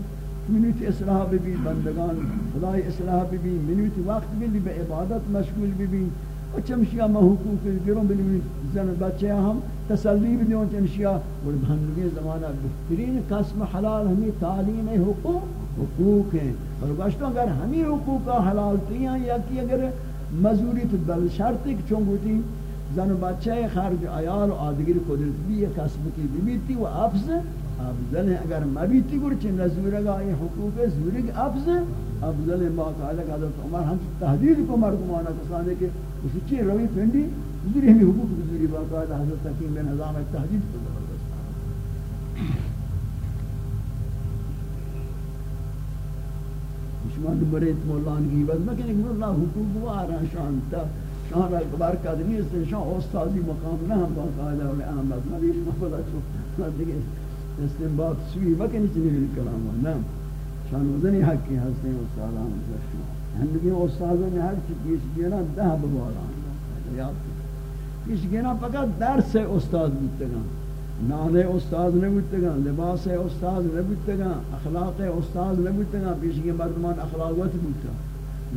منوت اصلاح بھی بندگان خدای اصلاح بھی منوت وقت بھی بے عبادت مشغول بھی اور چمشیا ما حقوق گروں بھی زن بچے ہم تسلی بھی دوں چمشیا اور بندگی زمانہ بہترین قسم حلال ہمیں تعلیم حقوق حقوق ہیں۔ اور گشتوں اگر ہمیں حقوق کا حلال تیاں یا کہ اگر مزوری تو بل شرط ایک چونگوتی زن و بچه خرج عیال و آدگر قدرت بھی یہ قسم کی بیتی و افض، افضل ہے اگر مبیتی گر چن رزورگا یہ حقوق زورگ افض، افضل ہے باقاعدہ کہ حضرت عمر ہم تحدید کو مردمانا کسانے کے، اسی چیز روی پھنڈی زوری ہمیں حقوق زوری باقاعدہ حضرت حکیم بن نظام ایک کو زبردست شما نمبریت مولان کی بات میں کہ مولا حقوق وارا شانتا شان تا شان را اکبر قدر نیست، شان استادی مقام نه هم باقاعده ولی احمد نبیش مفلا چون دیگه استنباط سوی مکنی چنین کلام نه شان وزنی حقی هستیم استادان شما. هندگی استادان هر چی پیش گیرن ده بباران یاد پیش گیرن فقط درس استاد بودتگان نان استاد نبودتگان لباس استاد نبودتگان اخلاق استاد نبودتگان پیش گیرن مردمان اخلاقات بودتگان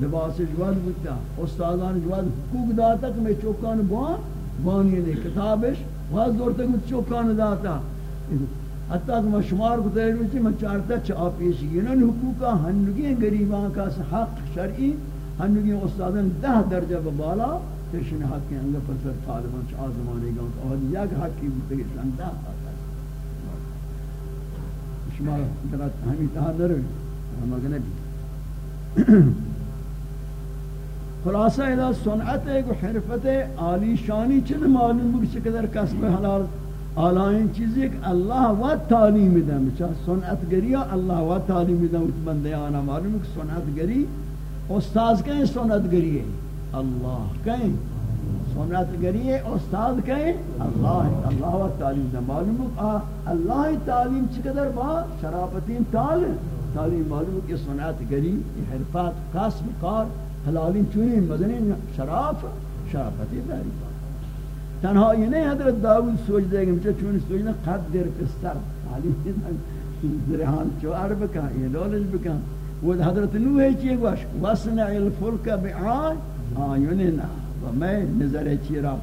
لباس جواد بودتا استادان جواد حقوق داتا کہ میں چوکان بوان بانی نے کتابش واز دور تک چوکان داتا۔ حتی کہ میں شمار کو تیرے روچی میں چارتا چاہ پیشی گئنن حقوقا ہنگی غریبان کا حق شرعی، ہنگی استادان دہ درجہ ببالا۔ ترشن حق کے انگا پسر طالبان چاہ زمانے گا اور یک حقی بودتا کہ شان دہ آتا شمار درات ہمیں تہا در ہم اگنے بھی خلاصہ اذا صنعت ایک حرفت عالی شانی چن معلوم بک چقدر کسب حلال، آلائیں چیز ایک اللہ و تعلیم دیں بچا صنعت گری اللہ و تعلیم دیں بندے آنا معلوم کہ صنعت گری استاذ کہیں صنعت گری ہے۔ اللہ کہیں۔ صنعت گری استاد کہیں۔ اللہ اللہ و تعلیم دیں معلوم اللہ تعلیم چقدر با؟ شرافتین تعلیم تعلیم معلوم کہ صنعت گری حرفت کسب کار حلالی چونی مدنی شراف، شرافتی داری تنها یہ نہیں، حضرت داود سوچ دے گا مجھے چونی سوچ دے قد در پستر۔ تعلیم درہان چوار بکا یہ لولج بکا وہ حضرت نوح ہے چیئے گوش وصنع الفلک بعان آیوننا و میں نظر چیرا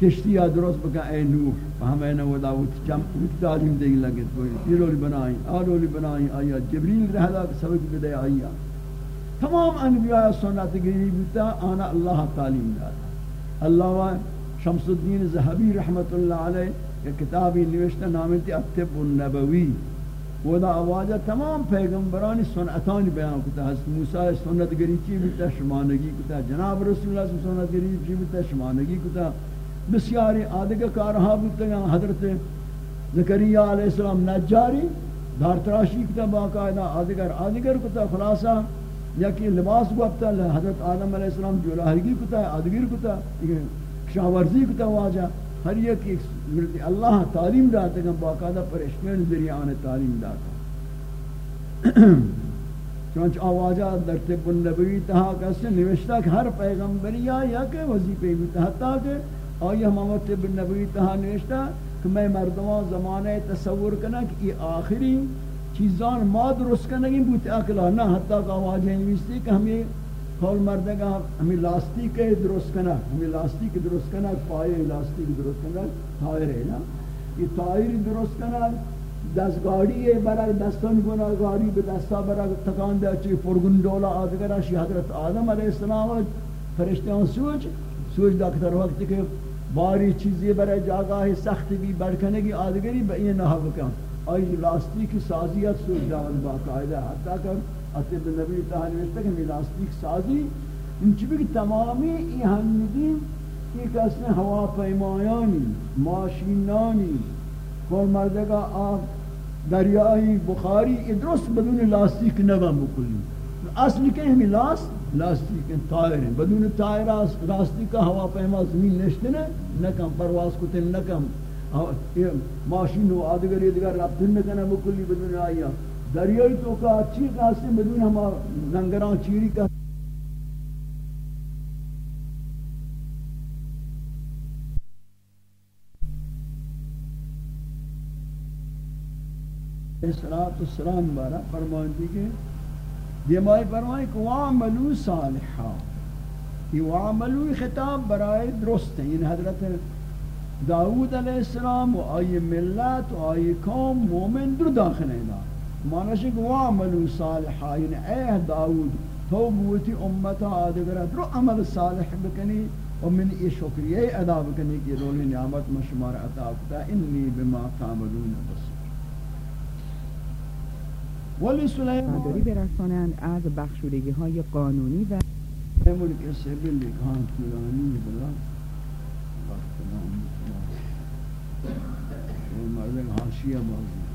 کشتی ها درست بکا اے نوح ہمیں نہ وہ داود چم تعلیم دے لگے تو یہ لولی بنائیں آلولی بنائیں، آیا جبریل رہلا سبق بدے آیا۔ تمام انبیاء سنت گیری بودتا آنا اللہ تعلیم داتا اللہ و شمس الدین زہبی رحمت اللہ علیہ، ایک کتابی نوشتا نامتی الطب النبوی۔ وہ دا آوازہ تمام پیغمبرانی سنتانی بیان کتا حضرت موسیٰ سنت گری چی بیتا شمانگی کتا. جناب رسول اللہ سنت گری چی بیتا شمانگی کتا. بسیاری آدھگا کارہا بیتا حضرت زکریہ علیہ السلام نجاری دار تراشی کتا باقاعدہ آدھگر آدھگر کتا، خلاصہ یا کہ لباس گفتا حضرت آدم علیہ السلام جو لاہرگی کتا ہے آدگیر کتا شاورزی کتا واجہ. ہر یک ایک اللہ تعلیم داتا کہ باقاعدہ پرشتین ذریعہ آنے تعلیم داتا چونچ آواجہ در طب النبوی تہا کسی نوشتا کہ ہر پیغمبری یا کہ وظیفے بھی تحتا کہ آئی ہم طب النبوی تہا نوشتا کہ میں مردمان زمانے تصور کرنا کہ یہ آخری چیزان ما درست کرنا گی بوتے اکلا نہ حتیٰ کہ آواجہ نوشتی کہ ہمیں کول مردگا ہمیں لاستیک درست کرنا، ہمیں لاستیک درست کرنا، پائے لاستیک درست کرنا تائر ہے نا؟ یہ تائر درست کرنا دست گاڑی برای دستان گنا گاڑی به دستا برای تکان دے چی فرگون دولا آدگر شی حضرت آدم علیہ السلام فرشتیان سوچ سوچ دکتر وقتی کہ باری چیزی برای جاگاہ سخت بھی برکنگی آدگری به این نحو بکن۔ آئی لاستیک سازیت سوچ داول باقاعدہ، حتی کہ اطب نبی تعالی نوشتا کہ لاستیک سازی انچی بھی تمامی ای ہمیدین ایک اصل ہوا پیمایانی ماشینانی کول مردگا آب دریائی بخاری درست بدون لاستیک نبم بکلی اصلی کہ ہمیں لاست، لاستیک تائر ہیں بدون تائر لاستیک کا ہوا پیما زمین نشتنے نکم پرواز کتن، نکم. ماشین و آدگر ادگر رابطن نکنے بکلی بدون آیا. دریائی تو کا اچھی قاسم بدون ہما زنگران چیری کا اسرات السلام بارا فرمائیں کہ یہ مائی فرمائیں کہ وعملو صالحا۔ یہ وعملو خطاب برائے درست ہیں۔ یعنی حضرت داود علیہ السلام و آئی ملت و آئی قوم مومن در داخل ہیں۔ مانا شک وعملو صالحا یعنی اے داود تو بوتی امتا آدگر درو عمل صالح بکنی و من ای شکریہ ادا بکنی کی رولی نعمت مشمار عطا کتا انی بما تعملون بس ولی سلیمان داری برسانند از بخشودگی های قانونی و ملک سبیل کان فلانی بلا. وقت نام مردن حاشیه موضوع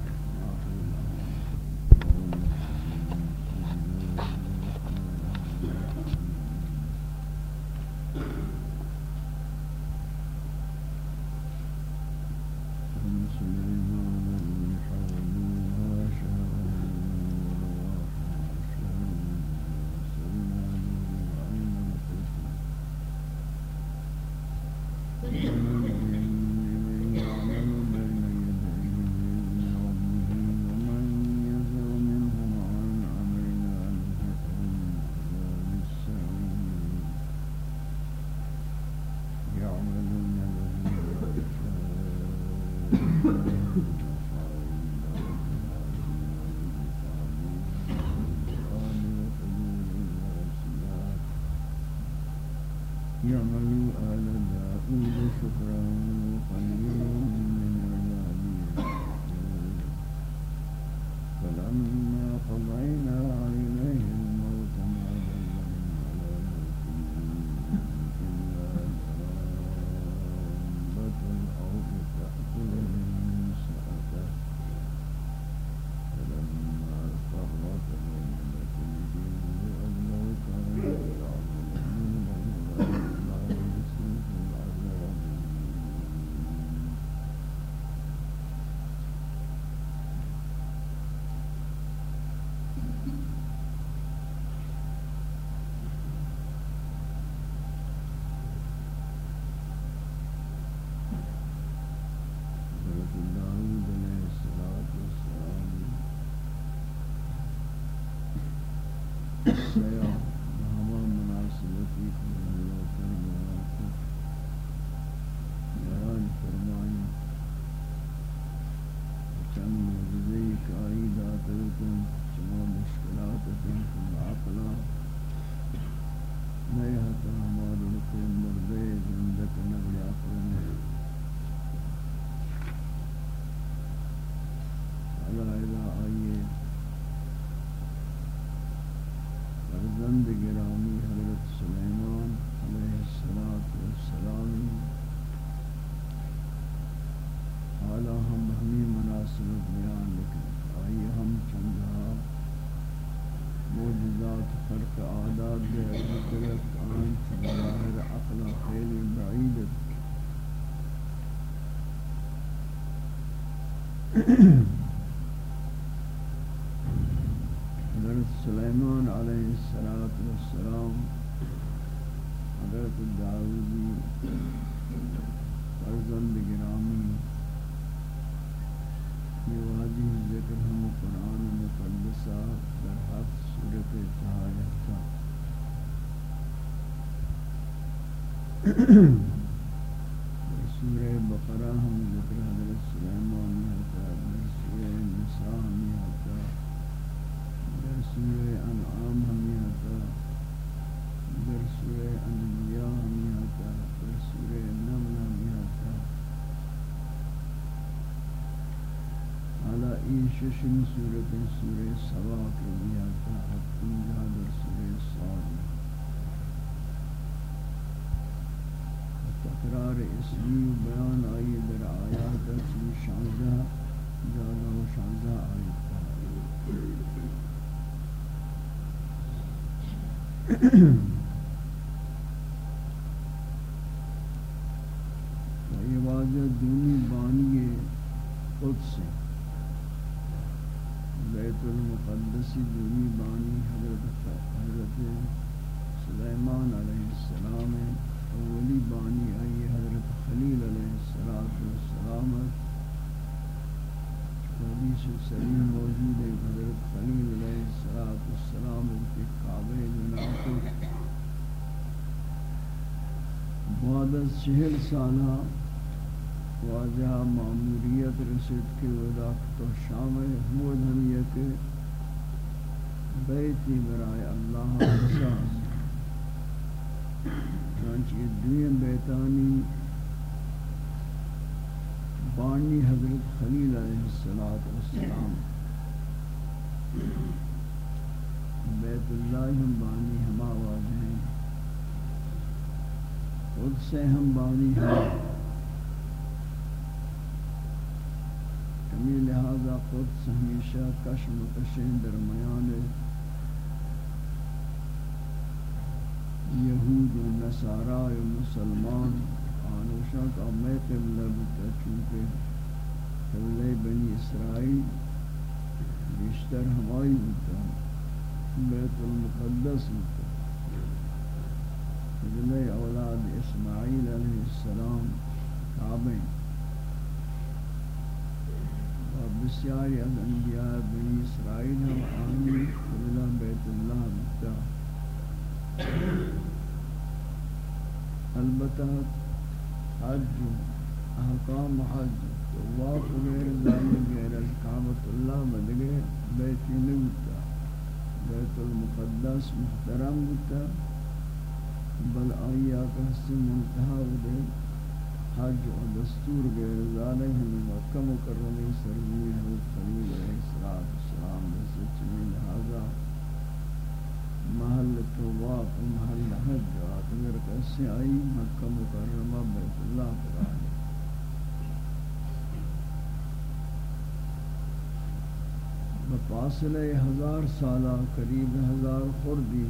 sending it mm Mm-hmm. چہل سالہ واجہ معموریت رسید کے ودا تو شام حمود ہمیت بیتی برائے اللہ حساس چنانچہ دویم بیتانی بانی حضرت خلیل علیہ السلام بیت اللہ ہم بانی ہما واضح ہیں خود سے ہم بانی ہیں۔ کمی لہذا خود ہمیشہ کشم و کشن درمیان یہود و نصارہ و مسلمان آنوشا کا میں قبلہ بتا چونکہ قبلہ بنی اسرائیل بیشتر ہمائی بتا بیت المقدس بتا قبلہ أولاد اسماعیل علیہ السلام. کعبیں اور بسیاری از انبیاء بنی اسرائیل ہم آنی قبلہ بیت اللہ بتا البتہ حج احکام حج. طواف غیر ذالک غیر کعبۃ اللہ مدگے بیت نبتا بیت المقدس محترم بتا بل آیا کا حسن منتہا دے حج و دستور غیر ذالک ہمیں مکہ مکرمی سرزوی حضرت خلیل علیہ السلام سے چمی لہذا محل طواف محل حج اگر کیسے آئی؟ مکہ مکرمہ بیت اللہ قرآن بفاصلہ ہزار سالہ قریب ہزار خوردی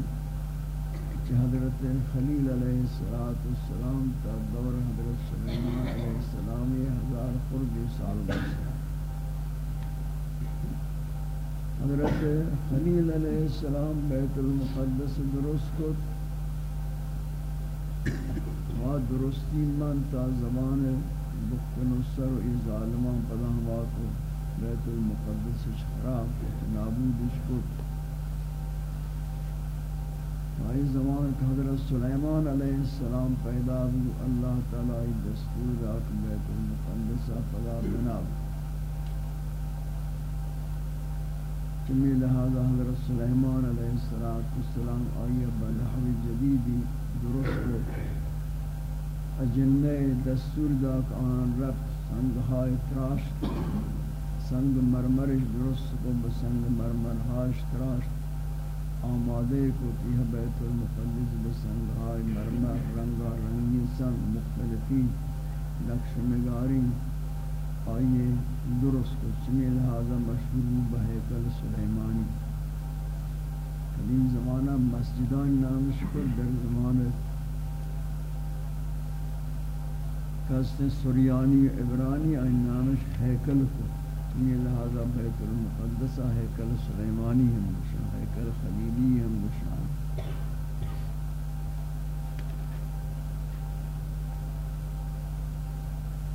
کہ حضرت خلیل علیہ السلام تا دور حضرت سلیمان علیہ السلام یہ ہزار خوردی سال بسا حضرت خلیل علیہ السلام بیت المقدس درست کو و درستی من تا زمان بخت نصر و ای ظالمان پدا ہوا کو بیت المقدس خراب نابودش کو آئی زمان کہ حضرت سلیمان علیہ السلام پیدا ہو اللہ تعالی دستور داک بیت المقدس پدا بنا چمی لہذا حضرت سلیمان علیہ السلام آئی بلحو جدیدی درست کو اجنہ دستور داک آن رب سنگ ہائی تراش سنگ مرمرش درست کو بسنگ مرمر ہاش تراش آمادے کو تیہ بیت المقدس بسنگ ہائی مرمر، رنگا رنگی سنگ مختلفی نقش نگاری آئیے درست کو چمی لہذا مشہور بحیقل سلیمانی قدیم زمانہ مسجدان نامش پر در زمانہ کست سریانی عبرانی این نامش حیکل کو۔ یہ لہذا بیت المقدسہ ہے کل سلیمانی ہم گشان ہے خلیلی ہم گشان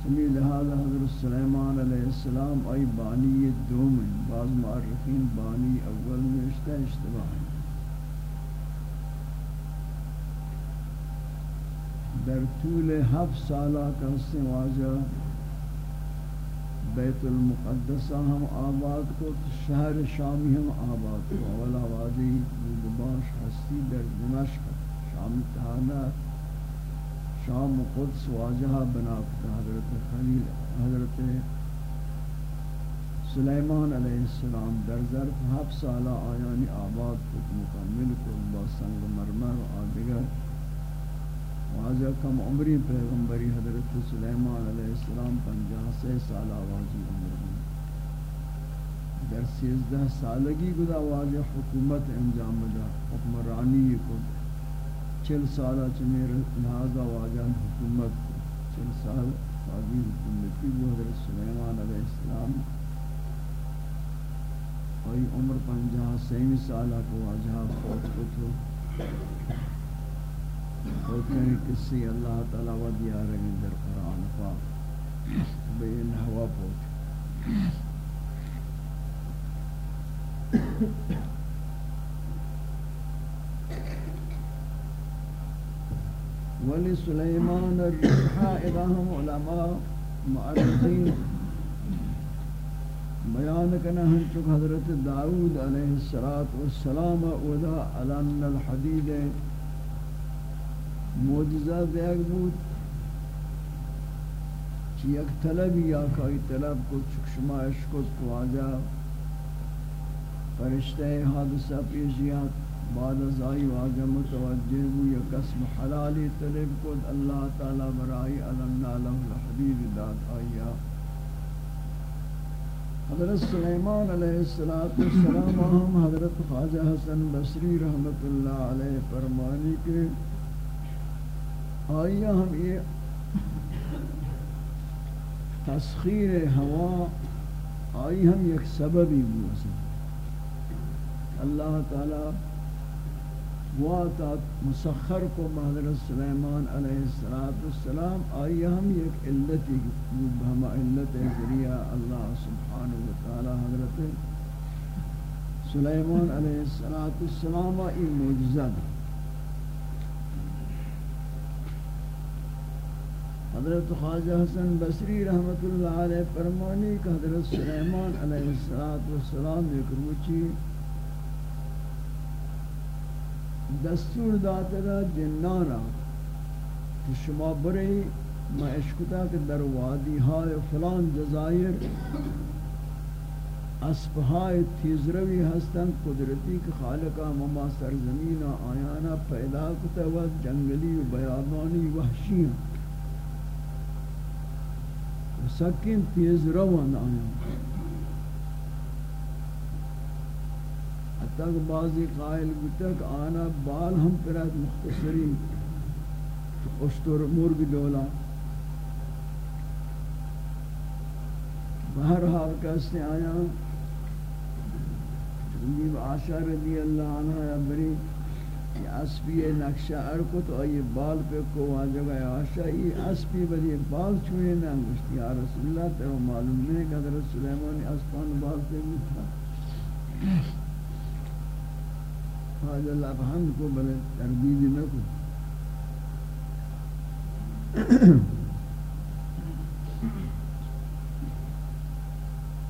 چمی لہذا حضرت سلیمان علیہ السلام ای بانی دوم بعض معرفین بانی اول میں اشتہ اشتباہ ہیں۔ در طول ہفت سالہ کا سے واجہ بیت المقدس ہم آباد کو، شہر شامی ہم آباد کو۔ اولا واجی باش ہستی در دمشق، شام تہانا، شام قدس واجہ بنا حضرت خلیل، حضرت سلیمان علیہ السلام در ظرف ہفت سالہ آیانی آباد کو مکمل کو با سنگ مرمر آدگر واجہ کم عمری پیغمبری حضرت سلیمان علیہ السلام پنجہ سے سالہ واجی عمر در سیزدہ سالگی گدا واجہ حکومت انجام دا حکمرانی کو چل سالہ چمیر لہذا واجہ حکومت چل سال واجی حکومتی وہ حضرت سلیمان علیہ السلام۔ کوئی عمر پنجہ سیمی سالہ کو واجہ فوت کو تو ہوتے ہیں کسی اللہ تعالیٰ و دیار در قرآن پاک بین ہوا پوچھ ولی سلیمان الرحا اداہم علماء معرضین۔ بیان کنا ہم چک حضرت داود علیہ السلام اودا علن الحدید معجزہ دیکھ بود چی یک طلبی یا کئی طلب کو چکشما اشکت کو آجا فرشتہ حادثہ پیشیات بعد از آئی واجہ متوجہ ہو یا قسم حلالی طلب کو اللہ تعالی برائی علمنا له الحبیب داد آئیا حضرت سلیمان علیہ السلام ہم حضرت خواجہ حسن بصری رحمت اللہ علیہ فرمانی کے آئیہ ہم یہ تسخیر ہوا؟ آئی ہم ایک سبب ہی اللہ تعالی واتا مسخر کو حضرت سلیمان علیہ السلام آئی ہم ایک علتی ہم علت ذریعہ اللہ سبحانہ وتعالی حضرت سلیمان علیہ السلام ای معجزہ۔ حضرت خواجہ حسن بصری رحمت اللہ علیہ فرمانی کہ حضرت سلیمان علیہ السلام ایک روچی دستور داتا جنانا کہ شما برئی میں اشکتا کہ در وادی ہائے فلان جزائر اسپہائے تیزروی ہستن، قدرتی کہ خالقہ مما سرزمین آیانا پیدا کتا وقت جنگلی و بیابانی وحشیاں۔ سکین تیز روان آیا حتی کہ بعضی قائل گتا کہ آنا بال ہم پرات مختصری اشتر مرگ دولا بہرحال کہستے آیا چونگی عاشا رضی اللہ عنہ یا بری یہ اسبی نقشہ ارکو تو یہ بال پہ کو واجب ہے آشا یہ اسبی بدی بال چھوئے نہ گشتی یا رسول اللہ تیرے معلوم نہیں کہ حضرت سلیمان اسپان بال پہ مٹھا حاج اللہ بہن کو بلے تردید نہ کو۔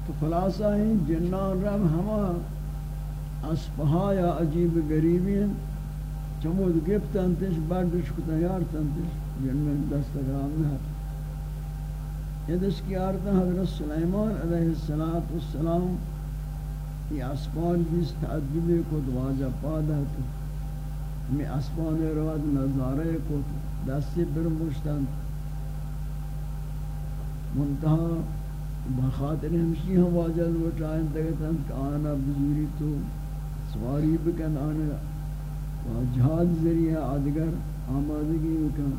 تو خلاصہ ہیں جنان رب ہما اسپہا یا عجیب غریبین۔ چمود گفتن تش بردش کتا یارتن تش جنن دستگرام نہ یدش کی آرتا حضرت سلیمان علیہ السلام یہ اسپان بیس تعدیبی کو دواجہ پادا تو میں اسپان رواد نظارے کو دستی برمشتن منتہا بخاطر ہمشی ہم واجہ لوٹائیں دگتن کہ آنا بزوری تو سواری بکن آنا جہاد ذریعہ آدگر آمادگی بکن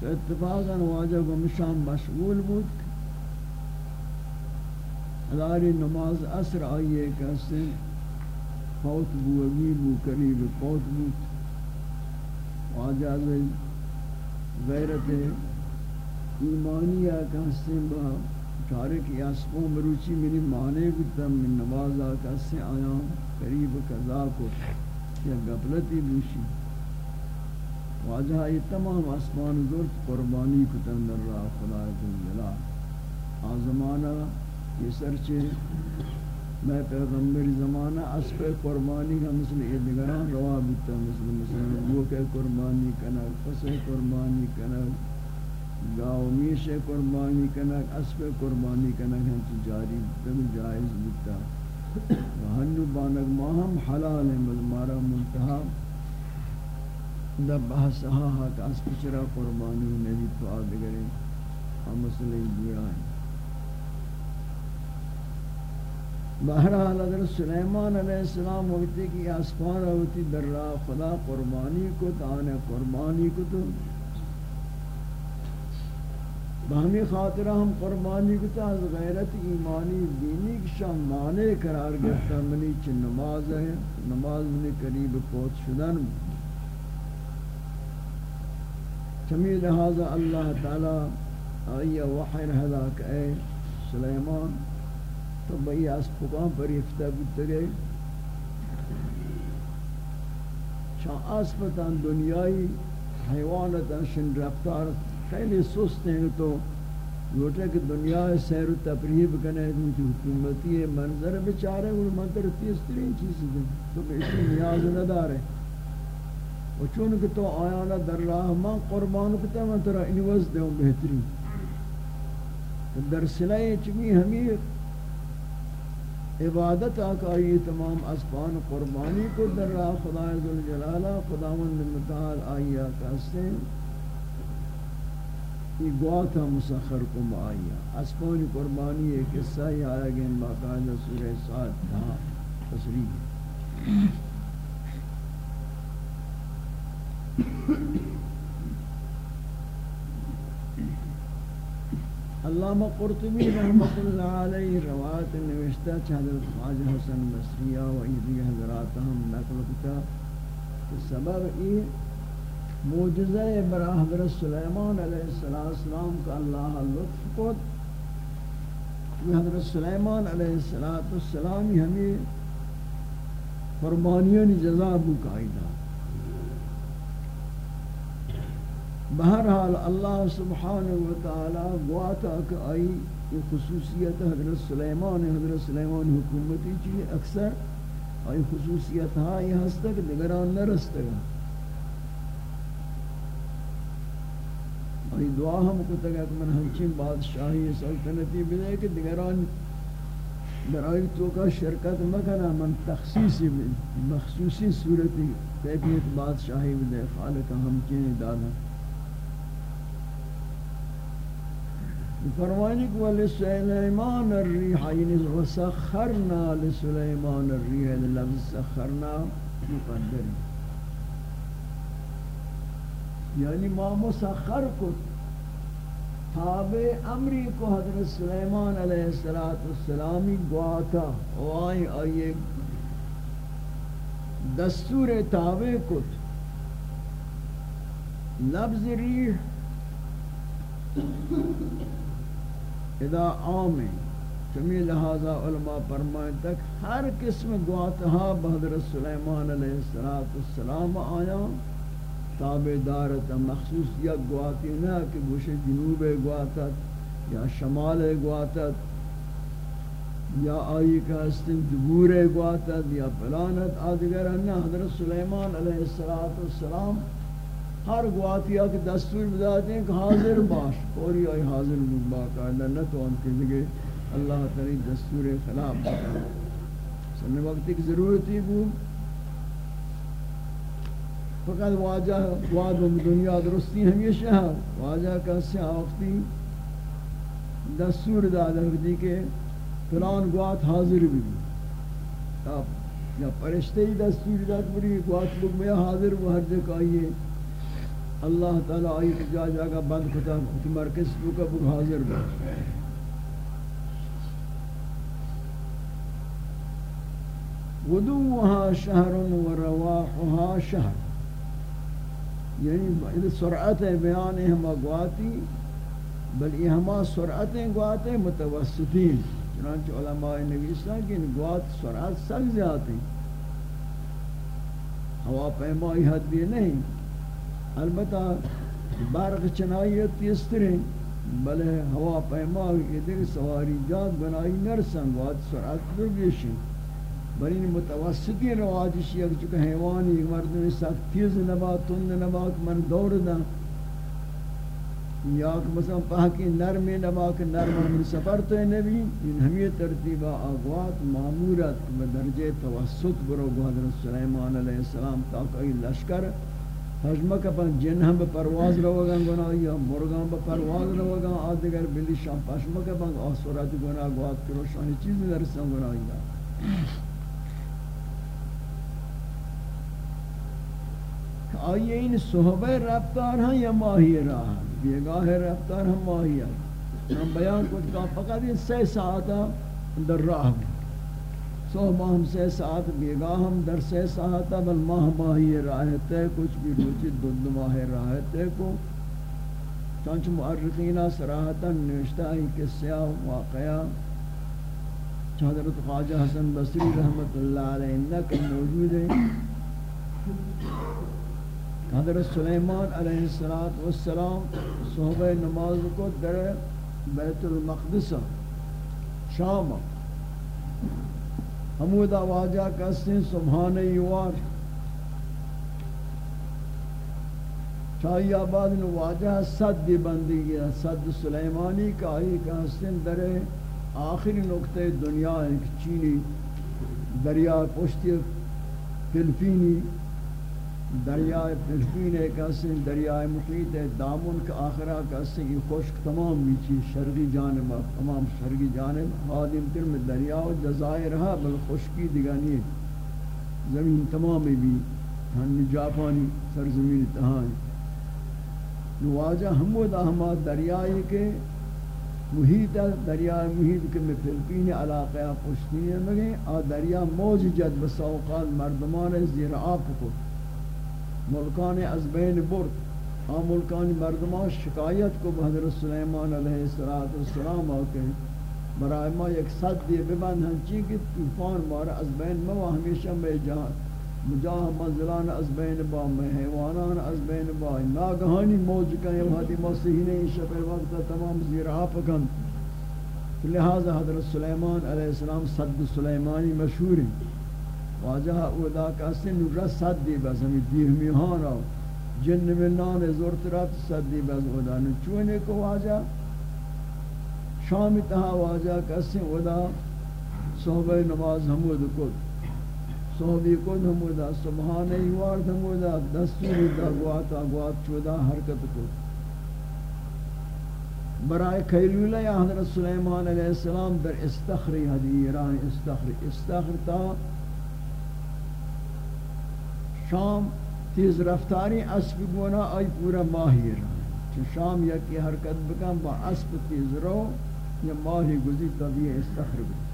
تو اتفاقا واجہ کو مشان مشغول بود۔ اداری نماز اثر آئیے کہتے فوت بو اگی بو قریب فوت بو واجاز غیرت ایمانی کہتے با تارک یاسپو مروچی منی مانے بتا من نمازا کہتے آیا قریب قضا کو یا غفلتی بوشی. واجہ یہ تمام اسمان زرد قربانی کتن در را خدا جلال. آزمانہ یہ سرچے میں پیغمبر زمانہ اس پہ قربانی کا مثل یہ دگران روا بیتا مثل مثل وہ کہ قربانی کنک فسے قربانی کنک گاو میش قربانی کنک اس پہ قربانی کنک ہم تجاری تم جائز بیتا. وہنو بانک ماہم حلال ہیں بل مارا منتحا دب بحثہا حق ہاں اس پچرا قربانی نبی تو آدگرے ہم ہاں مسئلہ دیا ہے بہرحال حضرت سلیمان علیہ السلام وقتی کی اسفار ہوتی در راہ خدا قربانی کو تانے قربانی کو تو بہمی خاطرہ ہم قربانی کو تو از غیرت ایمانی دینی کی شان مانے قرار گرتا منی چھ نماز ہے، نماز منی قریب پوت شدن۔ چمی لہذا اللہ تعالی آئیہ وحی رہا کہ اے سلیمان، تو بھئی اس پکان پر افتہ بودتا گئے۔ شاہ آسپتان دنیای حیوانتا شن رفتار خیلی سست ہیں تو لوٹے کہ دنیا سیر و تفریح بکنے تو حکومتی منظر بچارے اور منظر تیس ترین چیز دیں تو اسی نیاز ندارے و چون کہ تو آیانا در راہ من قربان کتا من ترا انوز دوں بہترین۔ در سلائی چمی ہمیں عبادت آکائی تمام اسبان قربانی کو در راہ خدا ذوالجلالہ خداوند متعال آئیا کہستے ہیں۔ یہ گواتا مسخر کو آئیا اسبان قربانی ایک قصہ ہی آیا گئے باقاعدہ سورہ سات تھا تصریح علامہ قرطبی رحمۃ اللہ علیہ روایت نوشتہ حضرت خواجہ حسن بصریہ و ایدی حضرات ہم نقل کتا کہ سبب یہ معجزہ برا حضرت سلیمان علیہ السلام کا اللہ لطف کو حضرت سلیمان علیہ السلام ہمیں قربانیوں جزا بو بہرحال اللہ سبحانہ وتعالی گواتا کہ آئی یہ خصوصیت حضرت سلیمان حضرت سلیمان حکومتی چیئے اکثر، آئی خصوصیت ہائی ہستا کہ دگران نرستا گا آئی دعا ہم کو تگا کہ من ہمچین بادشاہی سلطنتی بدے کہ دگران در تو کا شرکت مکنا، من تخصیصی بلے مخصوصی صورتی کیفیت بادشاہی بدے خالقہ ہمچین دادا فرمانی کہ ولسلیمان الریح یعنی وسخرنا لسلیمان الریح، لفظ سخرنا مقدر یعنی ما مسخر کو تابع امری کو حضرت سلیمان علیہ السلامی گواتا. وائی آئیے، دستور تابع کو لفظ ریح اذا عام چمی لہذا علماء فرمائیں تک ہر قسم گواتہا بحضرت سلیمان علیہ السلام آیا. تابع تابدارتا مخصوص یا گواتی نہ کہ گوش جنوب گواتت یا شمال گواتت یا آئی کا استن دبور گواتت یا پلانت آدگر نہ حضرت سلیمان علیہ السلام ہر گواتیا کے دستور بداتے ہیں کہ حاضر باش پوری آئی حاضر باقاعدہ نہ تو ان کے لگے اللہ تعالی دستور خلاف بتا سننے وقت ایک ضرورتی بو فقط واجہ وعد دنیا درستی ہمیشہ ہے۔ واجہ کا سیاوقتی دستور دادا دی جی کہ فلان گوات حاضر بھی یا پرشتے ہی دستور داد بری، گوات لوگ میں حاضر وہ ہر جگہ آئیے۔ اللہ تعالی آئی جا جا بند کتا کہ مرکز کو کا حاضر ہو غدوها شهر ورواحها شهر یعنی سرعت بیان ہم گواتی بل یہ ہما سرعتیں گواتے متوسطین، چنانچہ علماء نویسا کہ ان گوات سرعت سخت زیادہ ہیں۔ ہوا پیمائی حد بھی نہیں۔ البتہ برق چنائیت تیستریں بلے ہوا پیمائی ادھر سواری جات بنائی نرسن گوات سرعت پر بیشن۔ بلین متوسطی رواجش یک چکہ حیوانی مردم سخت تیز نبات تند نبات من دور دا یا کہ مثلا پاکی نرم نبات نرم من سفر تو نبی. ان ہمی ترتیبہ آگوات معمورت بدرجہ توسط برو حضرت سلیمان علیہ السلام تاکہ لشکر حجمہ کا پن جن ہم پرواز روگا گنا یا مرگان با پرواز روگا آدگر بلی شام پشمہ کا پن آسورات گنا گوات کرو شانی چیز درستان گنا یا آئیے ان صحبہ رفتار ہیں یا ماہی راہ بیگاہ رفتار ہم ماہی ہیں۔ ہم بیان کچھ کہا فقط یہ سی ساعتہ در راہ صحبہ ہم سی ساعت بیگاہ ہم در سی ساعتہ بل ماہ ماہی راہ تے کچھ بھی روچی دند ماہ راہ تے کو۔ چانچ معرقینہ سراحتا نوشتہ ہی قصہ واقعہ حضرت خواجہ حسن بصری رحمت اللہ علیہ انکہ موجود ہے۔ حضرت سلیمان علیہ السلام صحبہ نماز کو در بیت المقدس شام حمود واجہ کسیں سبحان یوار چاہی آباد نے واجہ صد دی بندی گیا صد سلیمانی کا آئی کہ حسن در آخری نقطہ دنیا ایک چینی دریا پشتی فلپینی دریائے فلپین ایک ایسے دریائے محیط ہے، دامن کا آخرہ کا ایسے یہ خشک تمام بیچی شرقی جانب، تمام شرقی جانب، حادم تر میں دریا و جزائر رہا، بل خشکی دگانی زمین تمام بھی ہن جاپانی سرزمین تہاں نواجہ حمود احمد دریائے کے محیط دریائے محیط کے میں فلپین علاقہ پشتین مگیں اور دریا موج جد بساوقات مردمان زیر آپ کو۔ ملکان از بین برد ہاں ملکان مردمان شکایت کو حضرت سلیمان علیہ السلام آکے برای ما یک صد دیئے ببند، ہنچی کہ طوفان مارا از بین موا ہمیشہ میں جہاں مجاہ منزلان از بین با، میں حیوانان از بین با، ناگہانی موج کہیں وحدی مسیحین شب وقت تمام زیر آپ لہذا حضرت سلیمان علیہ السلام صد سلیمانی مشہور ہیں۔ واجہ اودا کسن رسد دی بس ہمیں دیر دیہ میہانا جن ملان زورت رات صد دی بس اودا چونے کو واجہ؟ شام تہا واجہ کسن اودا صحبہ نماز حمود کد. صحبی کد حمودا سبحان ایوارد حمودا دستور دا گواتا گوات چودا حرکت کد. برائے خیلولہ یا حضرت سلیمان علیہ السلام در استخری حدیران استخری استخر تا شام تیز رفتاری اسب گونا آئی پورا ماہی رہا چھ شام یکی حرکت بکن با اسب تیز رو یا ماہی گزی طبیع استخر بھی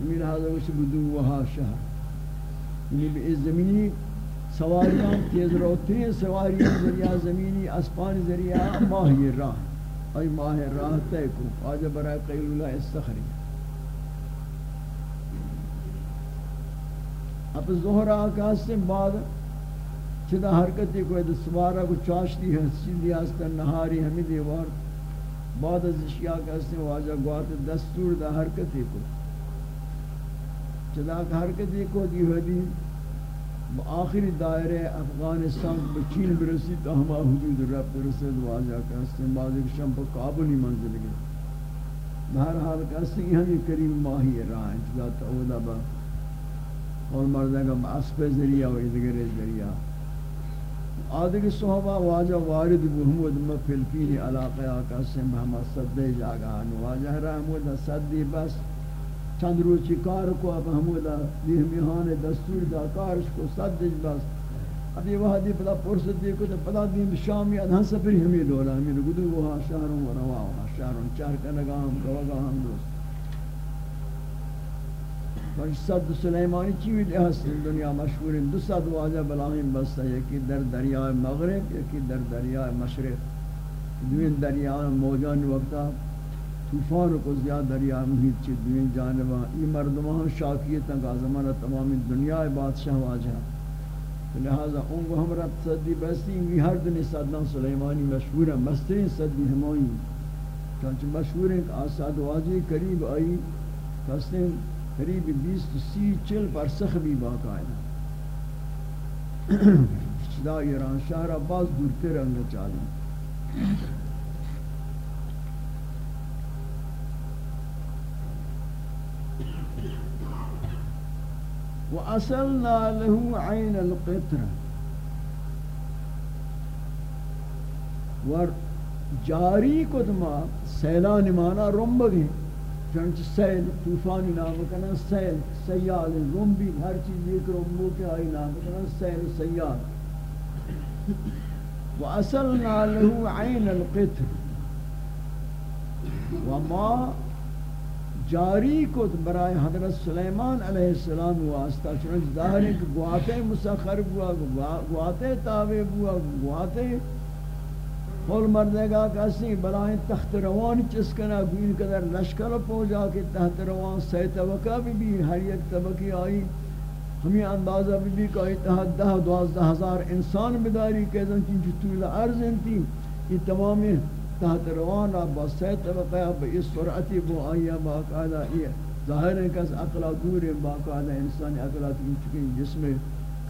امیر حضر وش بدو وہا شہر یعنی بی زمینی سواریان تیز رو، تین سواریان ذریعہ زمینی اسپان ذریعہ ماہی راہ آئی ماہی راہ تے کو آج برای قیلولہ استخری اب ظہر آکاس سے بعد چدا حرکتی کوئی دسوارا کو چاشتی ہے سیدھی آستا نہاری ہمیں دیوار بعد از اشیاء آکاس سے واجہ گوات دستور دا حرکتی کو چدا حرکتی کو دی ہوئی آخری دائرے افغانستان بچین برسی تو ہما حدود رب رسید واجہ کہستے ہیں بعد ایک شم پر کابلی منزل گئے بہرحال کہستے ہیں ہمیں کریم ماہی رائیں چدا تعودہ با اور مردہ کا اسب ذریعہ و ادگر ذریعہ۔ آدھے کی صحبہ واجہ وارد محمود مفلپین علاقہ آقا سے محمد صدی جاگا واجہ رحمود صدی بس چند روچی کار کو اب حمودہ دیہ دستور دا کارش کو صدی بس۔ ابھی وحدی پدا پرسد دی کو پدا دیم شامی ادھان سفری ہمیں دولا۔ ہمیں گدو وہاں شہروں و رواہ شہروں چار کنگاہ ہم گوگاہ ہم دوست۔ پنج سلیمانی چیوی لی هستن دنیا مشهورین دو صد واجه بلاهیم بسته یکی در دریای مغرب یکی در دریای مشرق دوین دریای موجان وقتا طوفان کو زیاد دریا محیط چی دوین جانبا ای مردمان ہم شاکیتا کا زمانہ تمامی دنیا بادشاہ واجہ لہذا ان کو ہم رب صدی بستی انگی ہر دن صدنا سلیمانی مشہور ہیں مسترین صدی ہمائی چانچہ مشہور ہیں کہ آساد واجی قریب آئی کستے قریب بیست سی چل پر سخ بھی باقاعدہ چدا ایران شہر عباس دورتے رنگ چالی. وأصلنا له عين القطر. ور جاری کدما سیلان مانا رنبگی چنچ سیل، طوفانی نام کنا سیل، سیال رنبی ہر چیز ایک رنبو کے آئی نام کنا سیل، سیال۔ وأصلنا له عين القطر وما جاری کت برای حضرت سلیمان علیہ السلام واسطہ، چنانچہ ظاہر ہے کہ گواتے مسخر ہوا گواتے تابع ہوا گواتے خول مردگا کسی برای تخت روان چسکنا گوین قدر لشکر پوجا کے تحت روان سی طبقہ بھی بھی ہر یک طبقی آئی ہمیں اندازہ بھی بھی کہ تحت دہ دوازدہ ہزار انسان بداری کہ چنچہ طول عرض انتی یہ تمامی تحت روان با سی طبقہ با اس سرعتی بو آیا باقاعدہ یہ ظاہر ہے کہ اقلا دور ہے باقاعدہ انسانی اقلا تکی چکی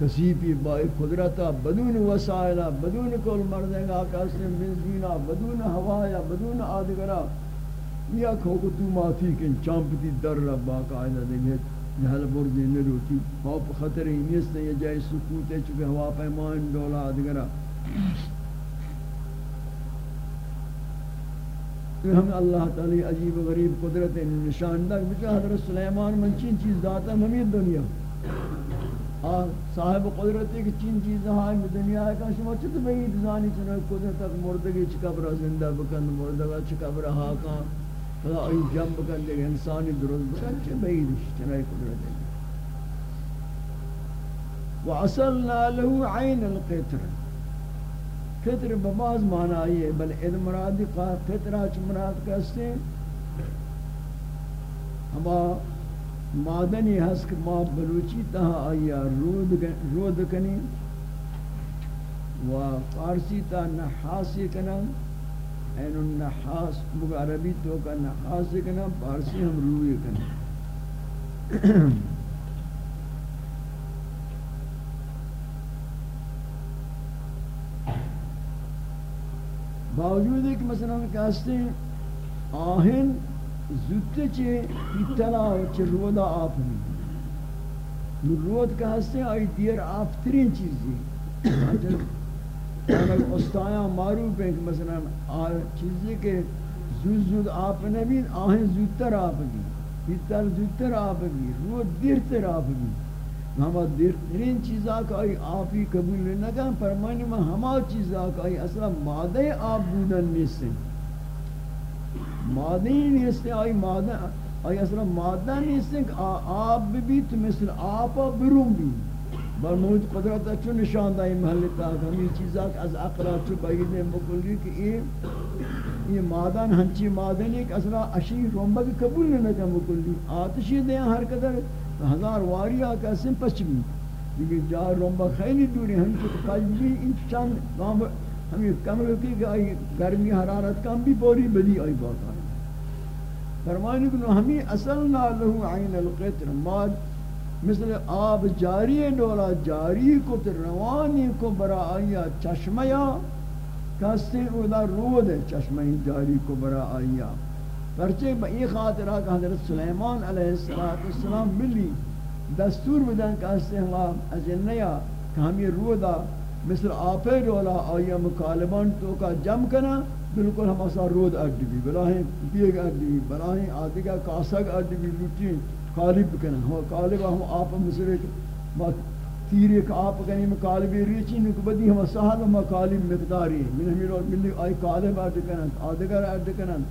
جسم کسیپی با قدرتا، بدون وسائلہ بدون کل مردنگا کسیم بنزینا بدون ہوایا، بدون آدگرہ یا کھوکتو ماتی کن چامپتی در را باقاعدہ دیکھے جہل بردی نروتی خواب خطر ہی نیست یہ جائے سکوتے چکے ہوا پیمان دولا آدگرہ ہم اللہ تعالی عجیب و غریب قدرت نشان دار بچا حضرت سلیمان من چین چیز داتا ہمیں دنیا۔ صاحب قدرت ہے چین چیز ہاں دنیا ہے کہ شما چت بعید زانی چنہ قدرت تک مردگی چقبر زندہ بکن، مردگا چقبر ہاکا فلا ای جنب بکن دے انسانی درست بکن چھ بعید چنہ قدرت ہے۔ وعصلنا له عین القطر۔ فطر بباز معنی ہے، بل اد مرادی کا فطرہ چ مراد کستے ہما مادنی ہس کہ ما بلوچی تہا آیا رود رود کنی و فارسی تا نحاسی کنن این النحاس مگ عربی تو کا نحاسی کنن، فارسی ہم روی کنن۔ باوجود ہے کہ مثلا کہتے ہیں، آہن زودتے چھے پیتلا چھے رودا آپ نہیں رود کہتے ہیں آئی دیر آپ ترین چیزی اگر استایاں معروف ہیں کہ مثلا چیزی کے زود زود آپ نبی آہن زودتر آپ گی پیتل زودتر آپ گی رود دیرتر آپ گی ہما دیرترین چیزا کا ای آفی قبول نگا فرمانی میں ہما چیزا کا ای اصلا مادہ آب بودن نیستیں مادہ ہی نیستیں آئی مادہ، آئی اصلا مادہ نیستیں کہ آب بھی تو مثل آپا برون بھی۔ بر موجود قدرت چون نشان دائی محلی تاک۔ ہمی چیزا کہ از اقرا چو بایدیں بکلی کہ یہ یہ مادن ہنچی مادن ایک اصلا اشی رومبا قبول نگا بکلی آتشی دیں ہر قدر ہزار واری آکا سن پچمی دیکھ جا رومبا خیلی دوری ہم کو قلبی ان چند گام ہمیں کم رکی کہ آئی گرمی حرارت کم بھی بوری بلی آئی بات آئی فرمانی کنو ہمیں اصلنا لہو عین القطر ماد مثل آب جاری دولا جاری کو روانی کو برا آیا چشمیا کستے اولا رود چشمہ جاری کو برا آیا پرچے با ای خاطرہ کہ حضرت سلیمان علیہ السلام ملی، دستور بدن کہ اس سے ہم اجنیا کہ ہم یہ رودا مثل آپے رولا آیا مکالبان تو کا جم کنا۔ بالکل ہم اسا رود اڈ بھی بلاہیں، بیگ اڈ بھی بلاہیں آدھگا کاسگ اڈ بھی لوٹی قالب کنا ہم قالب ہم آپ مصرے مصر تیر ایک آپ کنی مکالبی ریچی نکبدی ہم سہل مکالب مقداری من ہمیں روز ملی آئی قالب اڈ کنن آدھگر اڈ کنن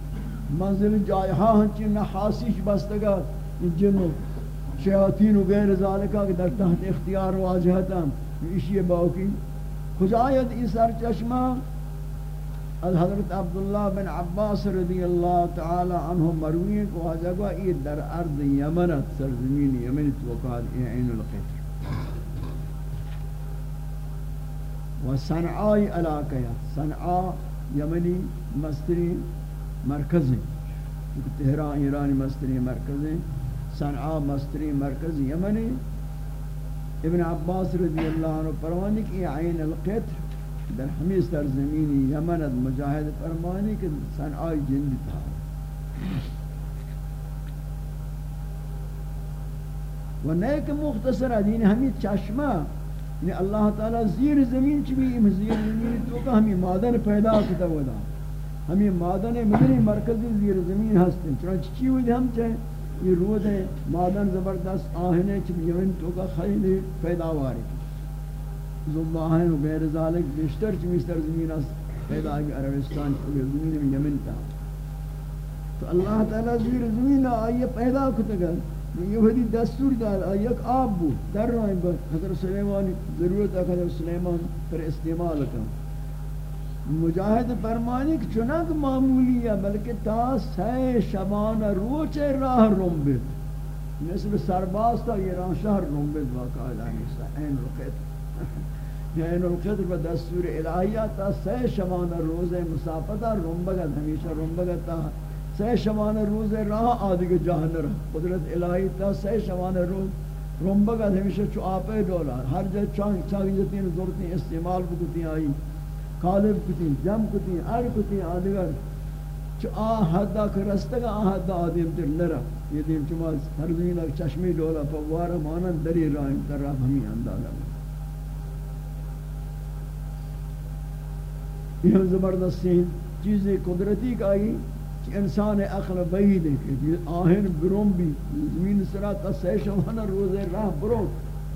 منزل جائے ہاں, ہاں، ہنچی نحاسیش بستگا جنو شیاطین و غیر ذالکہ کہ در تحت اختیار واجہتا اسی باقی خجایت ای سر چشمہ حضرت عبداللہ بن عباس رضی اللہ تعالی عنہ مروی کو حضرت ای در ارض یمنت سرزمین یمنت وقال ای عین القطر. و صنعائی علاقہ صنعا یمنی مستری مرکز تہران ایرانی مستری مرکز صنعا مستری مرکز یمنی. ابن عباس رضی اللہ عنہ پروانی کی عین القطر در ہمی سرزمینی یمنت مجاہد فرمانی کہ صنعائی جند تھا و نیک مختصر ادین ہمی چشمہ یعنی اللہ تعالی زیر زمین چی بھی زیر زمین تو کہ ہمیں مادن پیدا کتا ودا ہمیں مادن مدنی مرکزی زیر زمین ہستیں چنانچہ چی ہوئی ہم چاہیں یہ رود ہے مادن زبردست آہنے چی بھی یمن تو کہ خیلی پیداواری. زباہن و غیر ذالک بیشتر چی مستر زمین پیدا کی عربستان چی زمین میں یمن تا۔ تو اللہ تعالی زیر زمین آئیے پیدا کتا گا یہودی دستور دار یک آب بود، در راه با حضرت سلیمان، ضرورت ہے حضرت سلیمان پر استعمال کن۔ مجاہد فرمانی کہ چنانک معمولی ہے، بلکہ تا سہ شبان روچ راہ رنبت مثل سرباز تا ایران شہر رنبت باقاعدہ نیسا این رقیت۔ یعنی این رقیت با دستور الہیہ تا سہ شبان روز مسافتہ رنبگت ہمیشہ رنبگت تا سہ شمان روز راہ آدھگ جہنر قدرت الہی تا سہ شمان روز رنبگا ہمیشہ چو آپے ڈولا۔ ہر جا چانگ چانگ جتین زورتیں استعمال بکتی آئی۔ قالب کتی جم کتی ار کتی آدھگر چو آ حدا کرستگا آ حدا آدھیم تر نرہ۔ یہ دیم چما ہر زمین اک چشمی ڈولا پوارا مانن دری رائم تر رب ہمیں اندازہ۔ یہ زبردستی چیزیں قدرتی کا آئی انسان عقل بعید ہے کہ آہن برون بھی، زمین سرا تا سہ روز راہ برون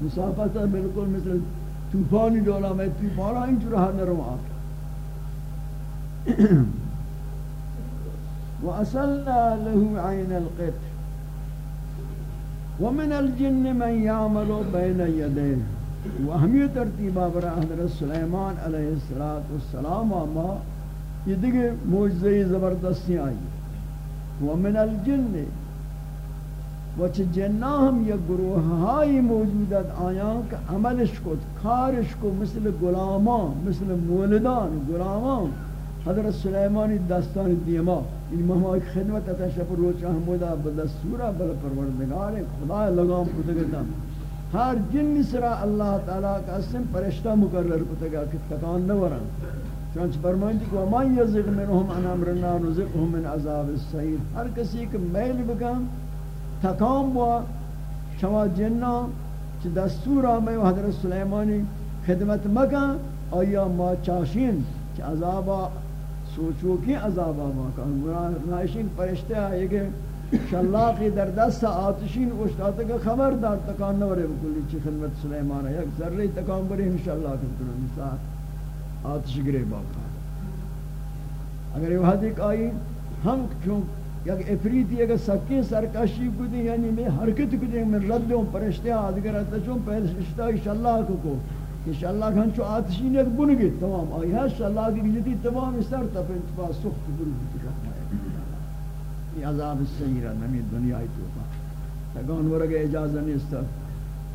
مسافت بالکل مثل طوفانی دولا میں طوفانا انچ رہا نرم آتا وَأَسَلْنَا لَهُ عَيْنَ الْقِطْرِ۔ وَمِنَ الْجِنِّ مَنْ يَعْمَلُ بَيْنَ يَدَيْهِ۔ وَهَمِيَ ترتیبہ برا حضرت سلیمان علیہ السلام وما یہ دیگه موجزه زبردستی آئی. ومن الجن وچ جنہ ہم یک گروہ ہائی موجودت آیاں کہ عملش کو کارش کو مثل غلامان، مثل مولدان، غلامان. حضرت سلیمانی دستان دیما. این مہما ایک خدمت اتا شفر روچ احمدہ بدستورا بل پروردگار خدا لگام کتگتا ہر جن سرا اللہ تعالیٰ کا اسم پرشتہ مقرر کتگا کہ تکان نوران چونچہ فرمائیں کہ وَمَنْ يَزِغْ مِنْهُمْ عَنْ أَمْرِنَا نُزِقْهُمْ مِنْ عَذَابِ السَّعِيرِ۔ ہر کسی کے میل بکن تکام بوا، شما جنہ چی دستور آمیں حضرت سلیمانی خدمت مکن آیا ما چاشین چی عذابا، سوچو کی عذابا ما کن نائشین پرشتے آئے کہ شلاقی در دست آتشین اشتاتا کا خبر دار تکان نورے بکلی چی خدمت سلیمان یک ذرے تکان بری ہم شلاقی کنن مثال آتش گرے باقا اگر یہ حدیق آئی ہم چون یک افریتی اگر سکی سرکشی یعنی کو دی یعنی میں حرکت کو دی میں رد ہوں پرشتے آدگر آتا چون پرشتہ انشاءاللہ کو کو. انشاءاللہ کھن چو آتشی نیک بن گئی تمام. آئی ہے انشاءاللہ کی تمام سر تا پھر انتفاع سخت بن گئی یہ عذاب السیرہ نمی دنیا ہی تگان ورگ اجازہ نیستا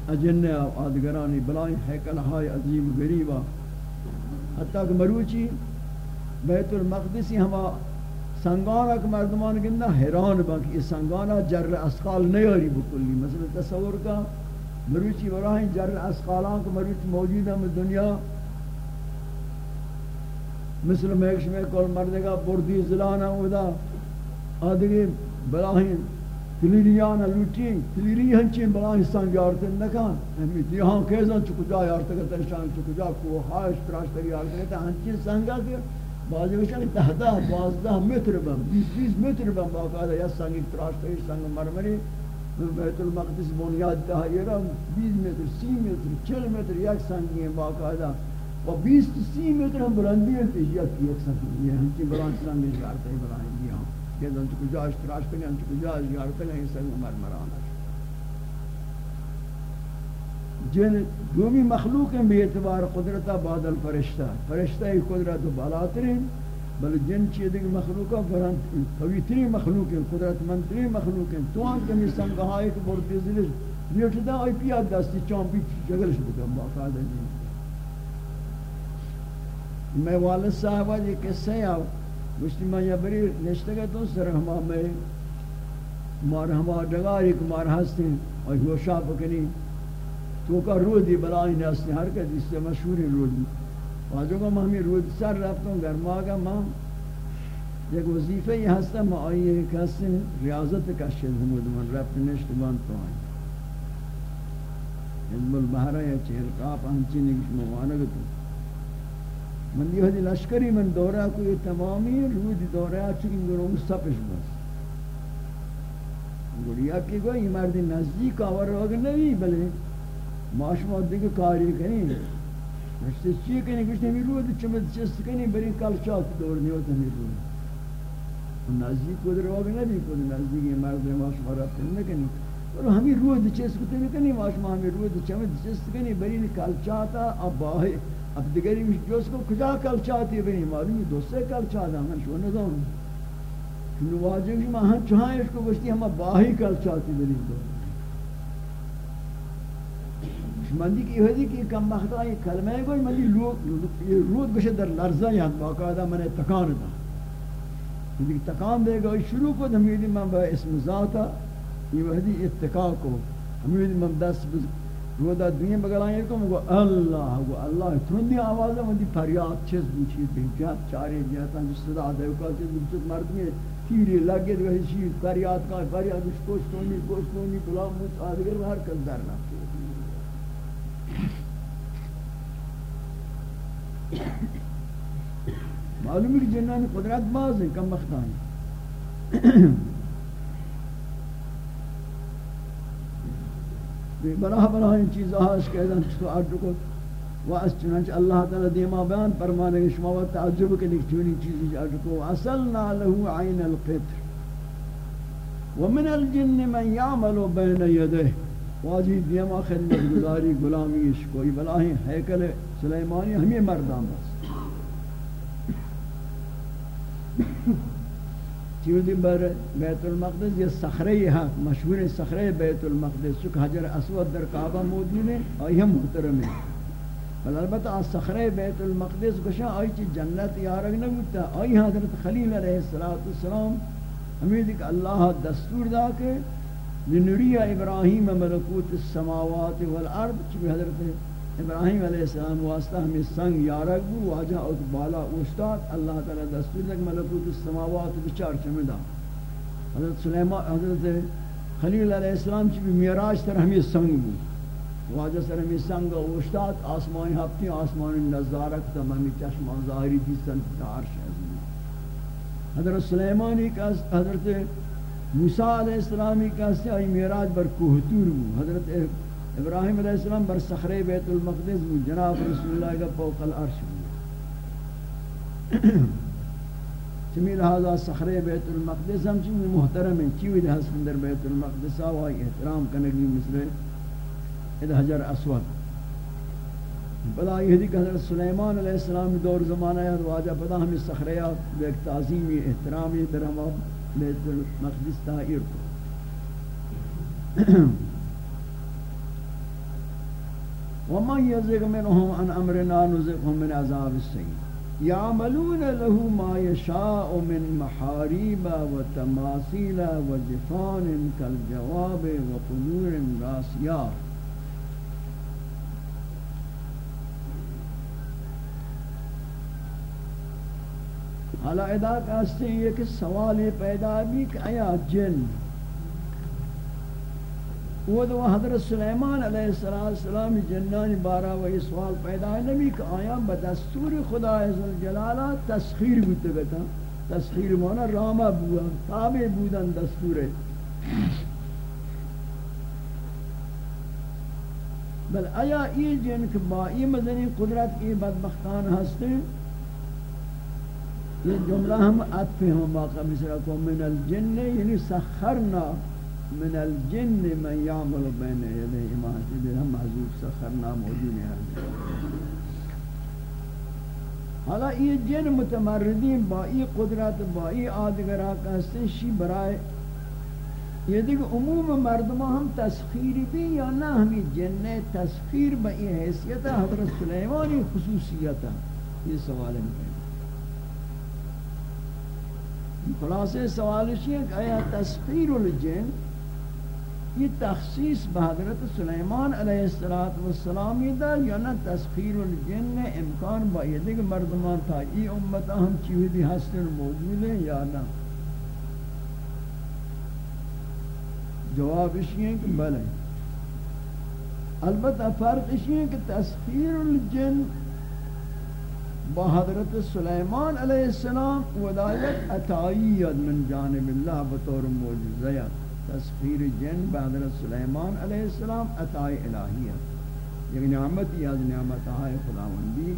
اجن آدگرانی بلائیں حیکل ہائی عظیم غریبہ حتیٰ کہ مروچی، بیت المقدسی ہما سنگانا کہ مردمان گندہ حیران باقی اس سنگانا جر اسقال نیاری بکلی۔ مثلا تصور کا، مروچی براہیں جر اسقالان کو مروچ موجود ہم دنیا۔ مثل میکش میں کل مردگا، بردی زلانا اودا آدھگی براہیں کلیریان لوٹی کلیری ہنچین بلان حصان یارتن نکان۔ ہمی دیہاں کیزان چکو جا یارتن تنشان چکو جا، کو تراشتر یارتن تا ہنچین سنگا کہ بعضی وشان تہدہ، بازدہ متر بم، بیس بیس متر بم باقاعدہ، یا سنگی تراشتر سنگ مرمری، بیت المقدس بنیاد تحیرہ بیس متر، سی متر، چل متر، یک سنگی ہیں باقاعدہ۔ و بیس سی متر ہم بلندی ہیں تیجی یک سنگی ہیں ہنچین بلان سنگی یارتن بلان دیہاں کہ دن چکو جاش تراش کنی ہم چکو جاش یار کنی ہی سنگ مر مرانا جن دومی مخلوق ہیں بے اعتبار قدرتا بعد الفرشتہ فرشتہ ہی قدرت بالاترین، بل جن چیز دیکھ مخلوقہ فران قویتری مخلوق ہیں قدرت منتری مخلوق ہیں تو آن کمی سنگہائی کہ بورتی زلیش لیٹ دا آئی پیا دستی چامپی جگلش بکا باقاعدہ جی میں والد صاحبہ جی قصہ یا گوشتی میں یا بری نشتہ گئے تو سر ہما میں مار ہما ڈگاری کمار ہستے اور ہوشا پکنی تو کا رودی بلائی نستے ہر کس اس سے مشہوری رودی۔ واجو کا ہمیں رود سر رفتوں گرما گا ماں ایک وظیفہ یہ ہستا میں آئی ہے کہ ریاضت کا شد حمود من رفت نشت بند تو آئی۔ حزب البحرہ یا چہر قاپ ہنچی نگش موانگ تو۔ من یہ دی لشکری من دورہ کو یہ تمامی رود دورہ چکن گروہ سپش بس گوڑیا کی گوئی یہ مردی نزدیک آور روگ نہیں بلے ماشما دیگه کاری کنی نشته چی کنی کچھ نمی رو دی چمت چست کنی بری کل چاک دور نیوت نمی رو نزدیک کدر واقع نبی کدر نزدیک یہ مرد ماشما رفت نکنی اور ہمیں رو دی چست کتے نکنی ماشما ہمیں رو دی چمت چست کنی بری کل چاہتا اب باہی اب دیگری مش جوز کو کجا کل چاہتی بری معلومی دوسرے کل چاہتا من شو ندام شنو واجب شما ہم چاہیں اس کو گوشتی ہم باہی کل چاہتی بری دور مندی کی ہوئی کہ کم بختا یہ کلمہ ہے کوئی مندی رود گوشے در لرزہ یہاں باقاعدہ میں نے تکان دا مندی تکان دے گا شروع کو ہمیدی من با اسم ذاتا یہ وحدی اتقاء کو ہمیدی من دست بز رودا دنیا بگلائیں کو مگو اللہ گو اللہ۔ ترندی آواز آوازہ مندی پریاد چیز بوچی بیجات چارے جاتا، جس صدا دے کا چیز بچت مرد میں تیری لگے دو ہے چیز پریاد کا پریاد اس کوشتونی کوشتونی بلا موت آدگر ہر کل در نہ معلوم ہے کہ جنان قدرت باز ہیں، کم بختان بلا بلا ان چیزاں اس کے اذن تو اج کو واس چنانچہ اللہ تعالی دیما بیان فرمانے کہ شما تعجب کے لیے چونی چیز اج کو اصلنا له عین القطر ومن الجن من يعمل بين يديه واجی دیما خدمت گزاری غلامی اس کوئی بلاہیں ہیکل سلیمانی ہمیں مردان بس چیودی بر بیت المقدس یہ صخرے ہے مشہور صخرے بیت المقدس، چونکہ حجر اسود در کعبہ موجود ہے اور یہ محترم ہے بل البتہ صخرے بیت المقدس گشا، آئی چی جنت یارگ نہ بودتا آئی حضرت خلیل علیہ السلام ہمیں دیکھ اللہ دستور دا کہ لنری ابراہیم ملکوت السماوات والارض چبی حضرت ابراہیم علیہ السلام واسطہ ہمیں سنگ یارک بو، واجہ اوت بالا اوستاد اللہ تعالی دستور دک ملکوت السماوات بچار چمدہ۔ حضرت سلیمان، حضرت خلیل علیہ السلام چبی میراج تر ہمیں سنگ بو۔ واجہ سر ہمیں سنگ اوستاد آسمانی ہفتی آسمانی نظارک تمامی چشمان ظاہری دیستن عرش حضرت سلیمانی کا، حضرت موسیٰ علیہ السلامی کا سے آئی میراج بر کوہتور ہو حضرت ابراہیم علیہ السلام بر سخرے بیت المقدس ہو جناب رسول اللہ کا پوق العرش ہو چمی لہذا سخرے بیت المقدس ہم چمی محترم ہیں. چیوی لحظ اندر بیت المقدس آوائی احترام کنگلی مصر ادھ حجر اسود. بلا یہ دی کہ حضرت سلیمان علیہ السلام دور زمانہ ہے، واجہ پدا ہمیں سخریات ایک تعظیمی احترامی در ہمیں بیت المقدس تائر کو. ومن يزغ منهم عن امرنا نزغهم من عذاب السيء يعملون له ما يشاء من محاريب وتماثيل وجفان كالجواب وقدور راسيات حالا ادا کہتے ہیں یہ کہ سوال پیدا بھی کہ آیا جن وہ دو حضرت سلیمان علیہ السلام جنان بارہ و یہ سوال پیدا ہے نبی کہ آیا بدستور خدا عزالجلالہ تسخیر بودتا گتا تسخیر مانا رامہ بوا تابع بودن دستور بل آیا یہ جن کہ با یہ مدنی قدرت کی بدبختان ہستے یہ جملہ ہم عطف ہم واقع مصرہ کو من الجن یعنی سخرنا۔ من الجن من يعمل بين يديه ما ہم محذوف سخرنا موجود ہیں حالا یہ جن متمردین با ای قدرت، با ای آدگرہ کہستے شی برائے. یہ دیکھ عموم مردمہ ہم تسخیری بھی یا نہ ہمیں جن تسخیر با ای حیثیت حضرت سلیمانی خصوصیت یہ سوال ہے. خلاصے سوال ہے کہ آیا تسخیر الجن یہ تخصیص بحضرت سلیمان علیہ السلام دا یا نہ تسخیر الجن امکان با یہ دیکھ مردمان تھا، یہ امت ہم چیوی ہستن موجود ہے یا نہ؟ جواب اس یہ کہ بلے۔ البتہ فرق اس یہ کہ تسخیر الجن با حضرت سلیمان علیہ السلام ودایت عطائیت من جانب اللہ بطور موجود موجزیت تسخیر جن با سلیمان علیہ السلام عطائی الہیت یک یعنی نعمت یا نعمت آئے خداوندی۔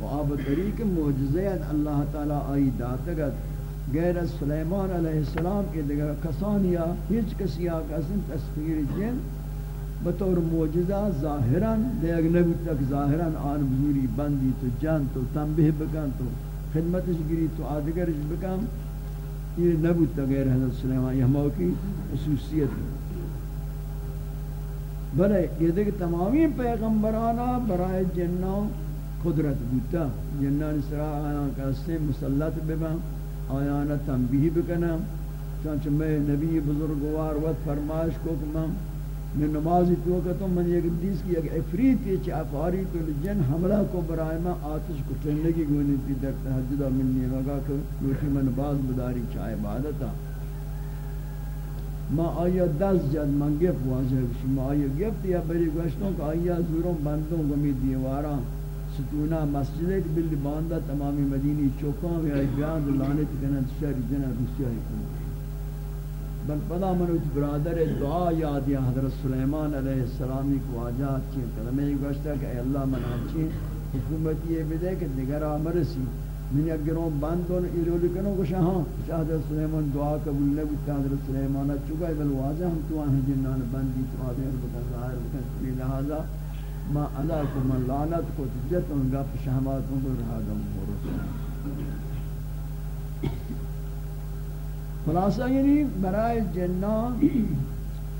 و آب طریق موجزیت اللہ تعالی آئی داتگت غیر سلیمان علیہ السلام کے دیگر کسانیا ہیچ کسی آکا سن جن بطور موجزہ ظاہراً دیگ نبی تک ظاہراً آن بزوری بندی تو جان تو تنبیہ بکن تو خدمتش گری تو آدگرش بکن۔ یہ نبوت تک غیر حضرت سلیمان، یہ موقعی خصوصیت ہے۔ بلے، یہ دیکھ تمامی پیغمبرانا برائے جنوں قدرت بوتا جنان سرا آیان کہستے مسلط ببن آیانا تنبیہ بکنا۔ چونچہ میں نبی بزرگوار وقت فرمائش کو کہ میں میں نمازی تو کہتا من ایک حدیث کی، ایک افریت یہ چافاری تو جن حملہ کو برائے میں آتش کو ٹھنڈے کی گونی تھی در تحجدہ منی لگا کہ روٹی میں نماز بداری چاہے عبادتا ما آیا دس جد من گفت واضح بشی، ما آیا گفت یا بری گوشتوں کہ آیا زوروں بندوں گمی دیواراں ستونہ مسجد ایک بلی باندہ تمامی مدینی چوکاں، یا بیان دلانت کنن شہر جنہ روسیہ کنن بل پدا منوچ برادر دعا یاد یا حضرت سلیمان علیہ السلامی کو آجات چین کلمہ ایک گوشتا کہ اے اللہ من ہنچین حکومت یہ بدے کہ دیگر آمرسی من یک گروں بندون ایرو لکنو کشا ہاں حضرت سلیمان دعا قبول لے بکتا حضرت سلیمان چکا بل واضح ہم تو آہن جنان بندی تو آدھر بکن ظاہر بکن لہذا ما علا کو من لعنت کو تجت انگا پشہماتوں کو رہا دوں ورسول خلاصہ یعنی برائے جنان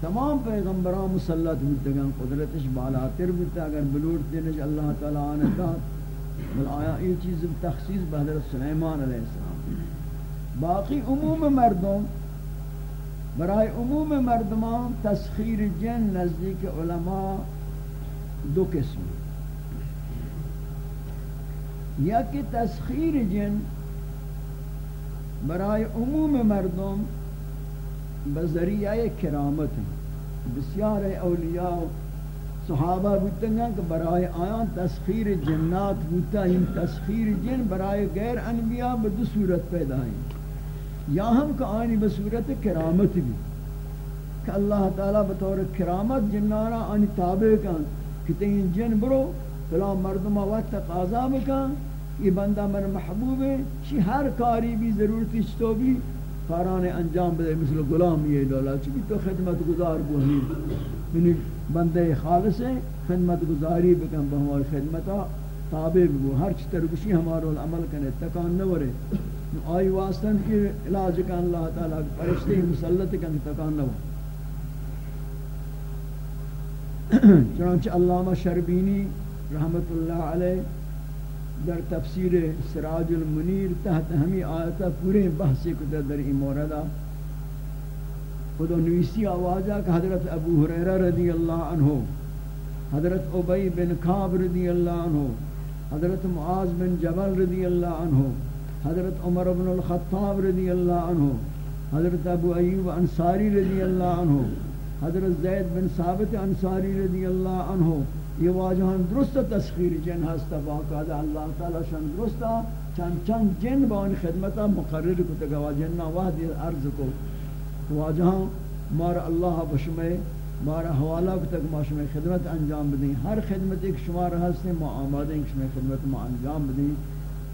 تمام پیغمبران مسلط ہوتگن قدرتش بالاتر بودتا اگر بلوٹ دینش اللہ تعالی آنتا بل آیا یہ چیز تخصیص بحضرت سلیمان علیہ السلام۔ باقی عموم مردم برای عموم مردمان تسخیر جن نزدیک علماء دو قسم۔ یا کہ تسخیر جن برای عموم مردم بذریعہ کرامت بسیار اولیاء و صحابہ بودتن کہ برای آیان تسخیر جنات بودتا ان تسخیر جن برای غیر انبیاء بدو صورت پیدا ہیں۔ یا ہم کہ آنی بصورت کرامت بھی۔ کہ اللہ تعالیٰ بطور کرامت جنانا آنی تابع کن۔ کہ تین جن برو فلا مردمہ وقت تقاضا بکن۔ یہ بندہ من محبوب ہے، چی ہر کاری بھی ضرورتی چتو بھی کاران انجام بدے، مثل غلام یہ دولا چی تو خدمت گزار بوہنی منی بندے خالص ہے خدمت گزاری بکن بہمار خدمتا، تابع بو۔ ہر چی ترکشی ہمارو عمل کنے، تکان نورے۔ آئی واسطن کی علاج کن، اللہ تعالیٰ پرشتے مسلط کن، تکان نورے چنانچہ علامہ شربینی رحمت اللہ علیہ در تفسیر سراج المنیر تحت ہمی آیتا پورے بحثی کتا در این موردہ خدا نویسی آوازہ کہ حضرت ابو حریرہ رضی اللہ عنہ، حضرت عبی بن کعب رضی اللہ عنہ، حضرت معاذ بن جبل رضی اللہ عنہ، حضرت عمر بن الخطاب رضی اللہ عنہ، حضرت ابو ایوب انصاری رضی اللہ عنہ، حضرت زید بن ثابت انصاری رضی اللہ عنہ یہ واجہان درست تسخیر جن ہستا باقاعدہ اللہ تعالی شان درست چند چند جن با ان خدمتا مقرر کو تگا واجہنا وحدی عرض کو۔ واجہان مار اللہ بشمے مارا حوالہ کو تک ما خدمت انجام بدیں۔ ہر خدمت ایک شمار ہستے ما آمادے ایک شمع خدمت ما انجام بدیں۔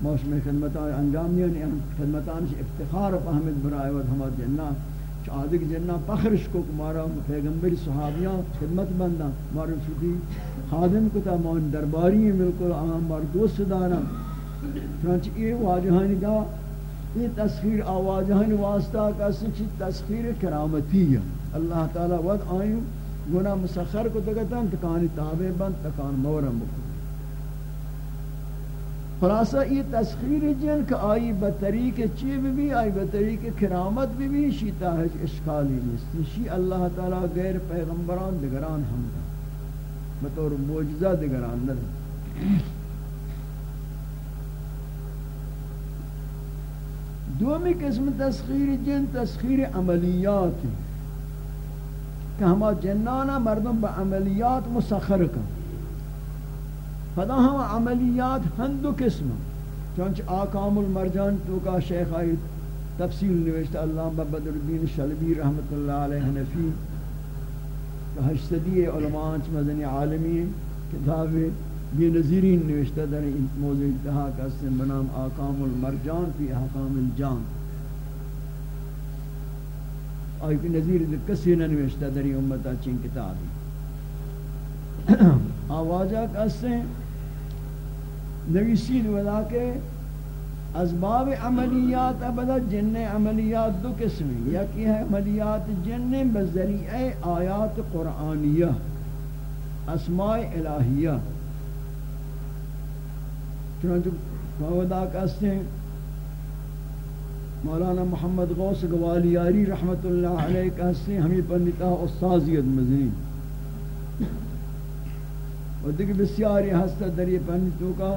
ما خدمت انجام نہیں یعنی خدمتان سے افتخار فهمت برائے و ہمارا جنہ۔ چادک جنہ پخرش کو مارا پیغمبر صحابیاں، خدمت بندہ مارا چھوٹی خادم کو تا مان درباری ہیں بالکل عام مار دوست دارا چنانچہ یہ واجہانی دا، یہ تصویر آواجہانی واسطہ کا سچی تصویر کرامتی ہے۔ اللہ تعالی ود آئیں، گناہ مسخر کو تکتا تکانی تابع بند تکان مورم بکن۔ خلاصہ، یہ تسخیر جن کہ آئی بطریق چیب بھی آئی بطریق کرامت بھی بھی شیطا ہے اشکالی نہیں شی اللہ تعالی غیر پیغمبران دگران ہم دا. بطور موجزہ دگران نہ دومی قسم تسخیر جن تسخیر عملیات کہ ہما جنانا مردم با عملیات مسخر کن. فدا ہم عملیات ہندو قسم۔ چونچہ آکام المرجان تو کا شیخ آئی تفصیل نوشتہ اللہ بدر الدین شلبی رحمت اللہ علیہ حنفی۔ ہشتدی علماء مدنی عالمی کتاب بے نظیرین نوشتہ در موضوع انتہا کا سن بنام آکام المرجان فی احکام الجان۔ آئی کی نظیر کسی نے نوشتہ در امتا چین کتابی۔ آوازہ کا سن نویسید ودا کے اسباب عملیات ابدا جن عملیات دو قسم یکی ہے عملیات جن بذریعہ آیات قرآنیہ، اسماء الہیہ۔ چنانچہ ودا کہتے ہیں، مولانا محمد غوث گوالیاری رحمت اللہ علیہ کہتے ہیں، ہمیں پندتا استاذیت مزنی اور دیکھ بسیاری ہستا دری پنتو کا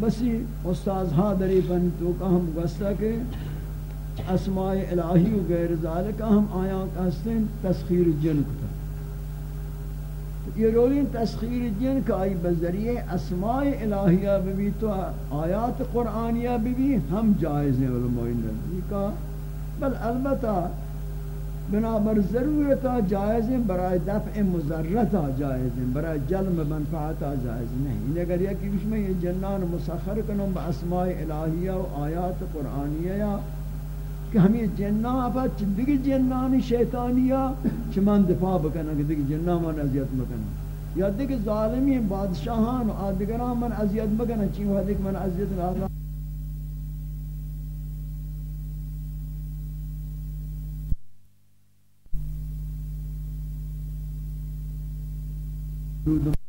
بسی استاذ ہاں دری پنتو کا ہم گستا کے اسماء الہی و غیر ذالک ہم آیا کہستیں تسخیر جن کتا یہ رولین تسخیر جن کا آئی بذریعے اسماء الہیہ بھی تو آیات قرآنیہ بھی ہم جائز ہیں علماء نے بل البتہ بنابر ضرورتا جائز ہیں، برای دفع مضرتا جائز ہیں، برای جلم منفعتا جائز نہیں اگر یکی بش میں یہ جنان مسخر کنم با اسماء الہیہ و آیات قرآنیہ یا کہ ہم یہ جنان اپا دیگی جنان شیطانیہ چمان دفاع بکنا کہ دیگی جنان من عذیت مکنا یا دیگی ظالمی بادشاہان و آدگران من عذیت مکنا چیوہ دیگی من عذیت مکنا do,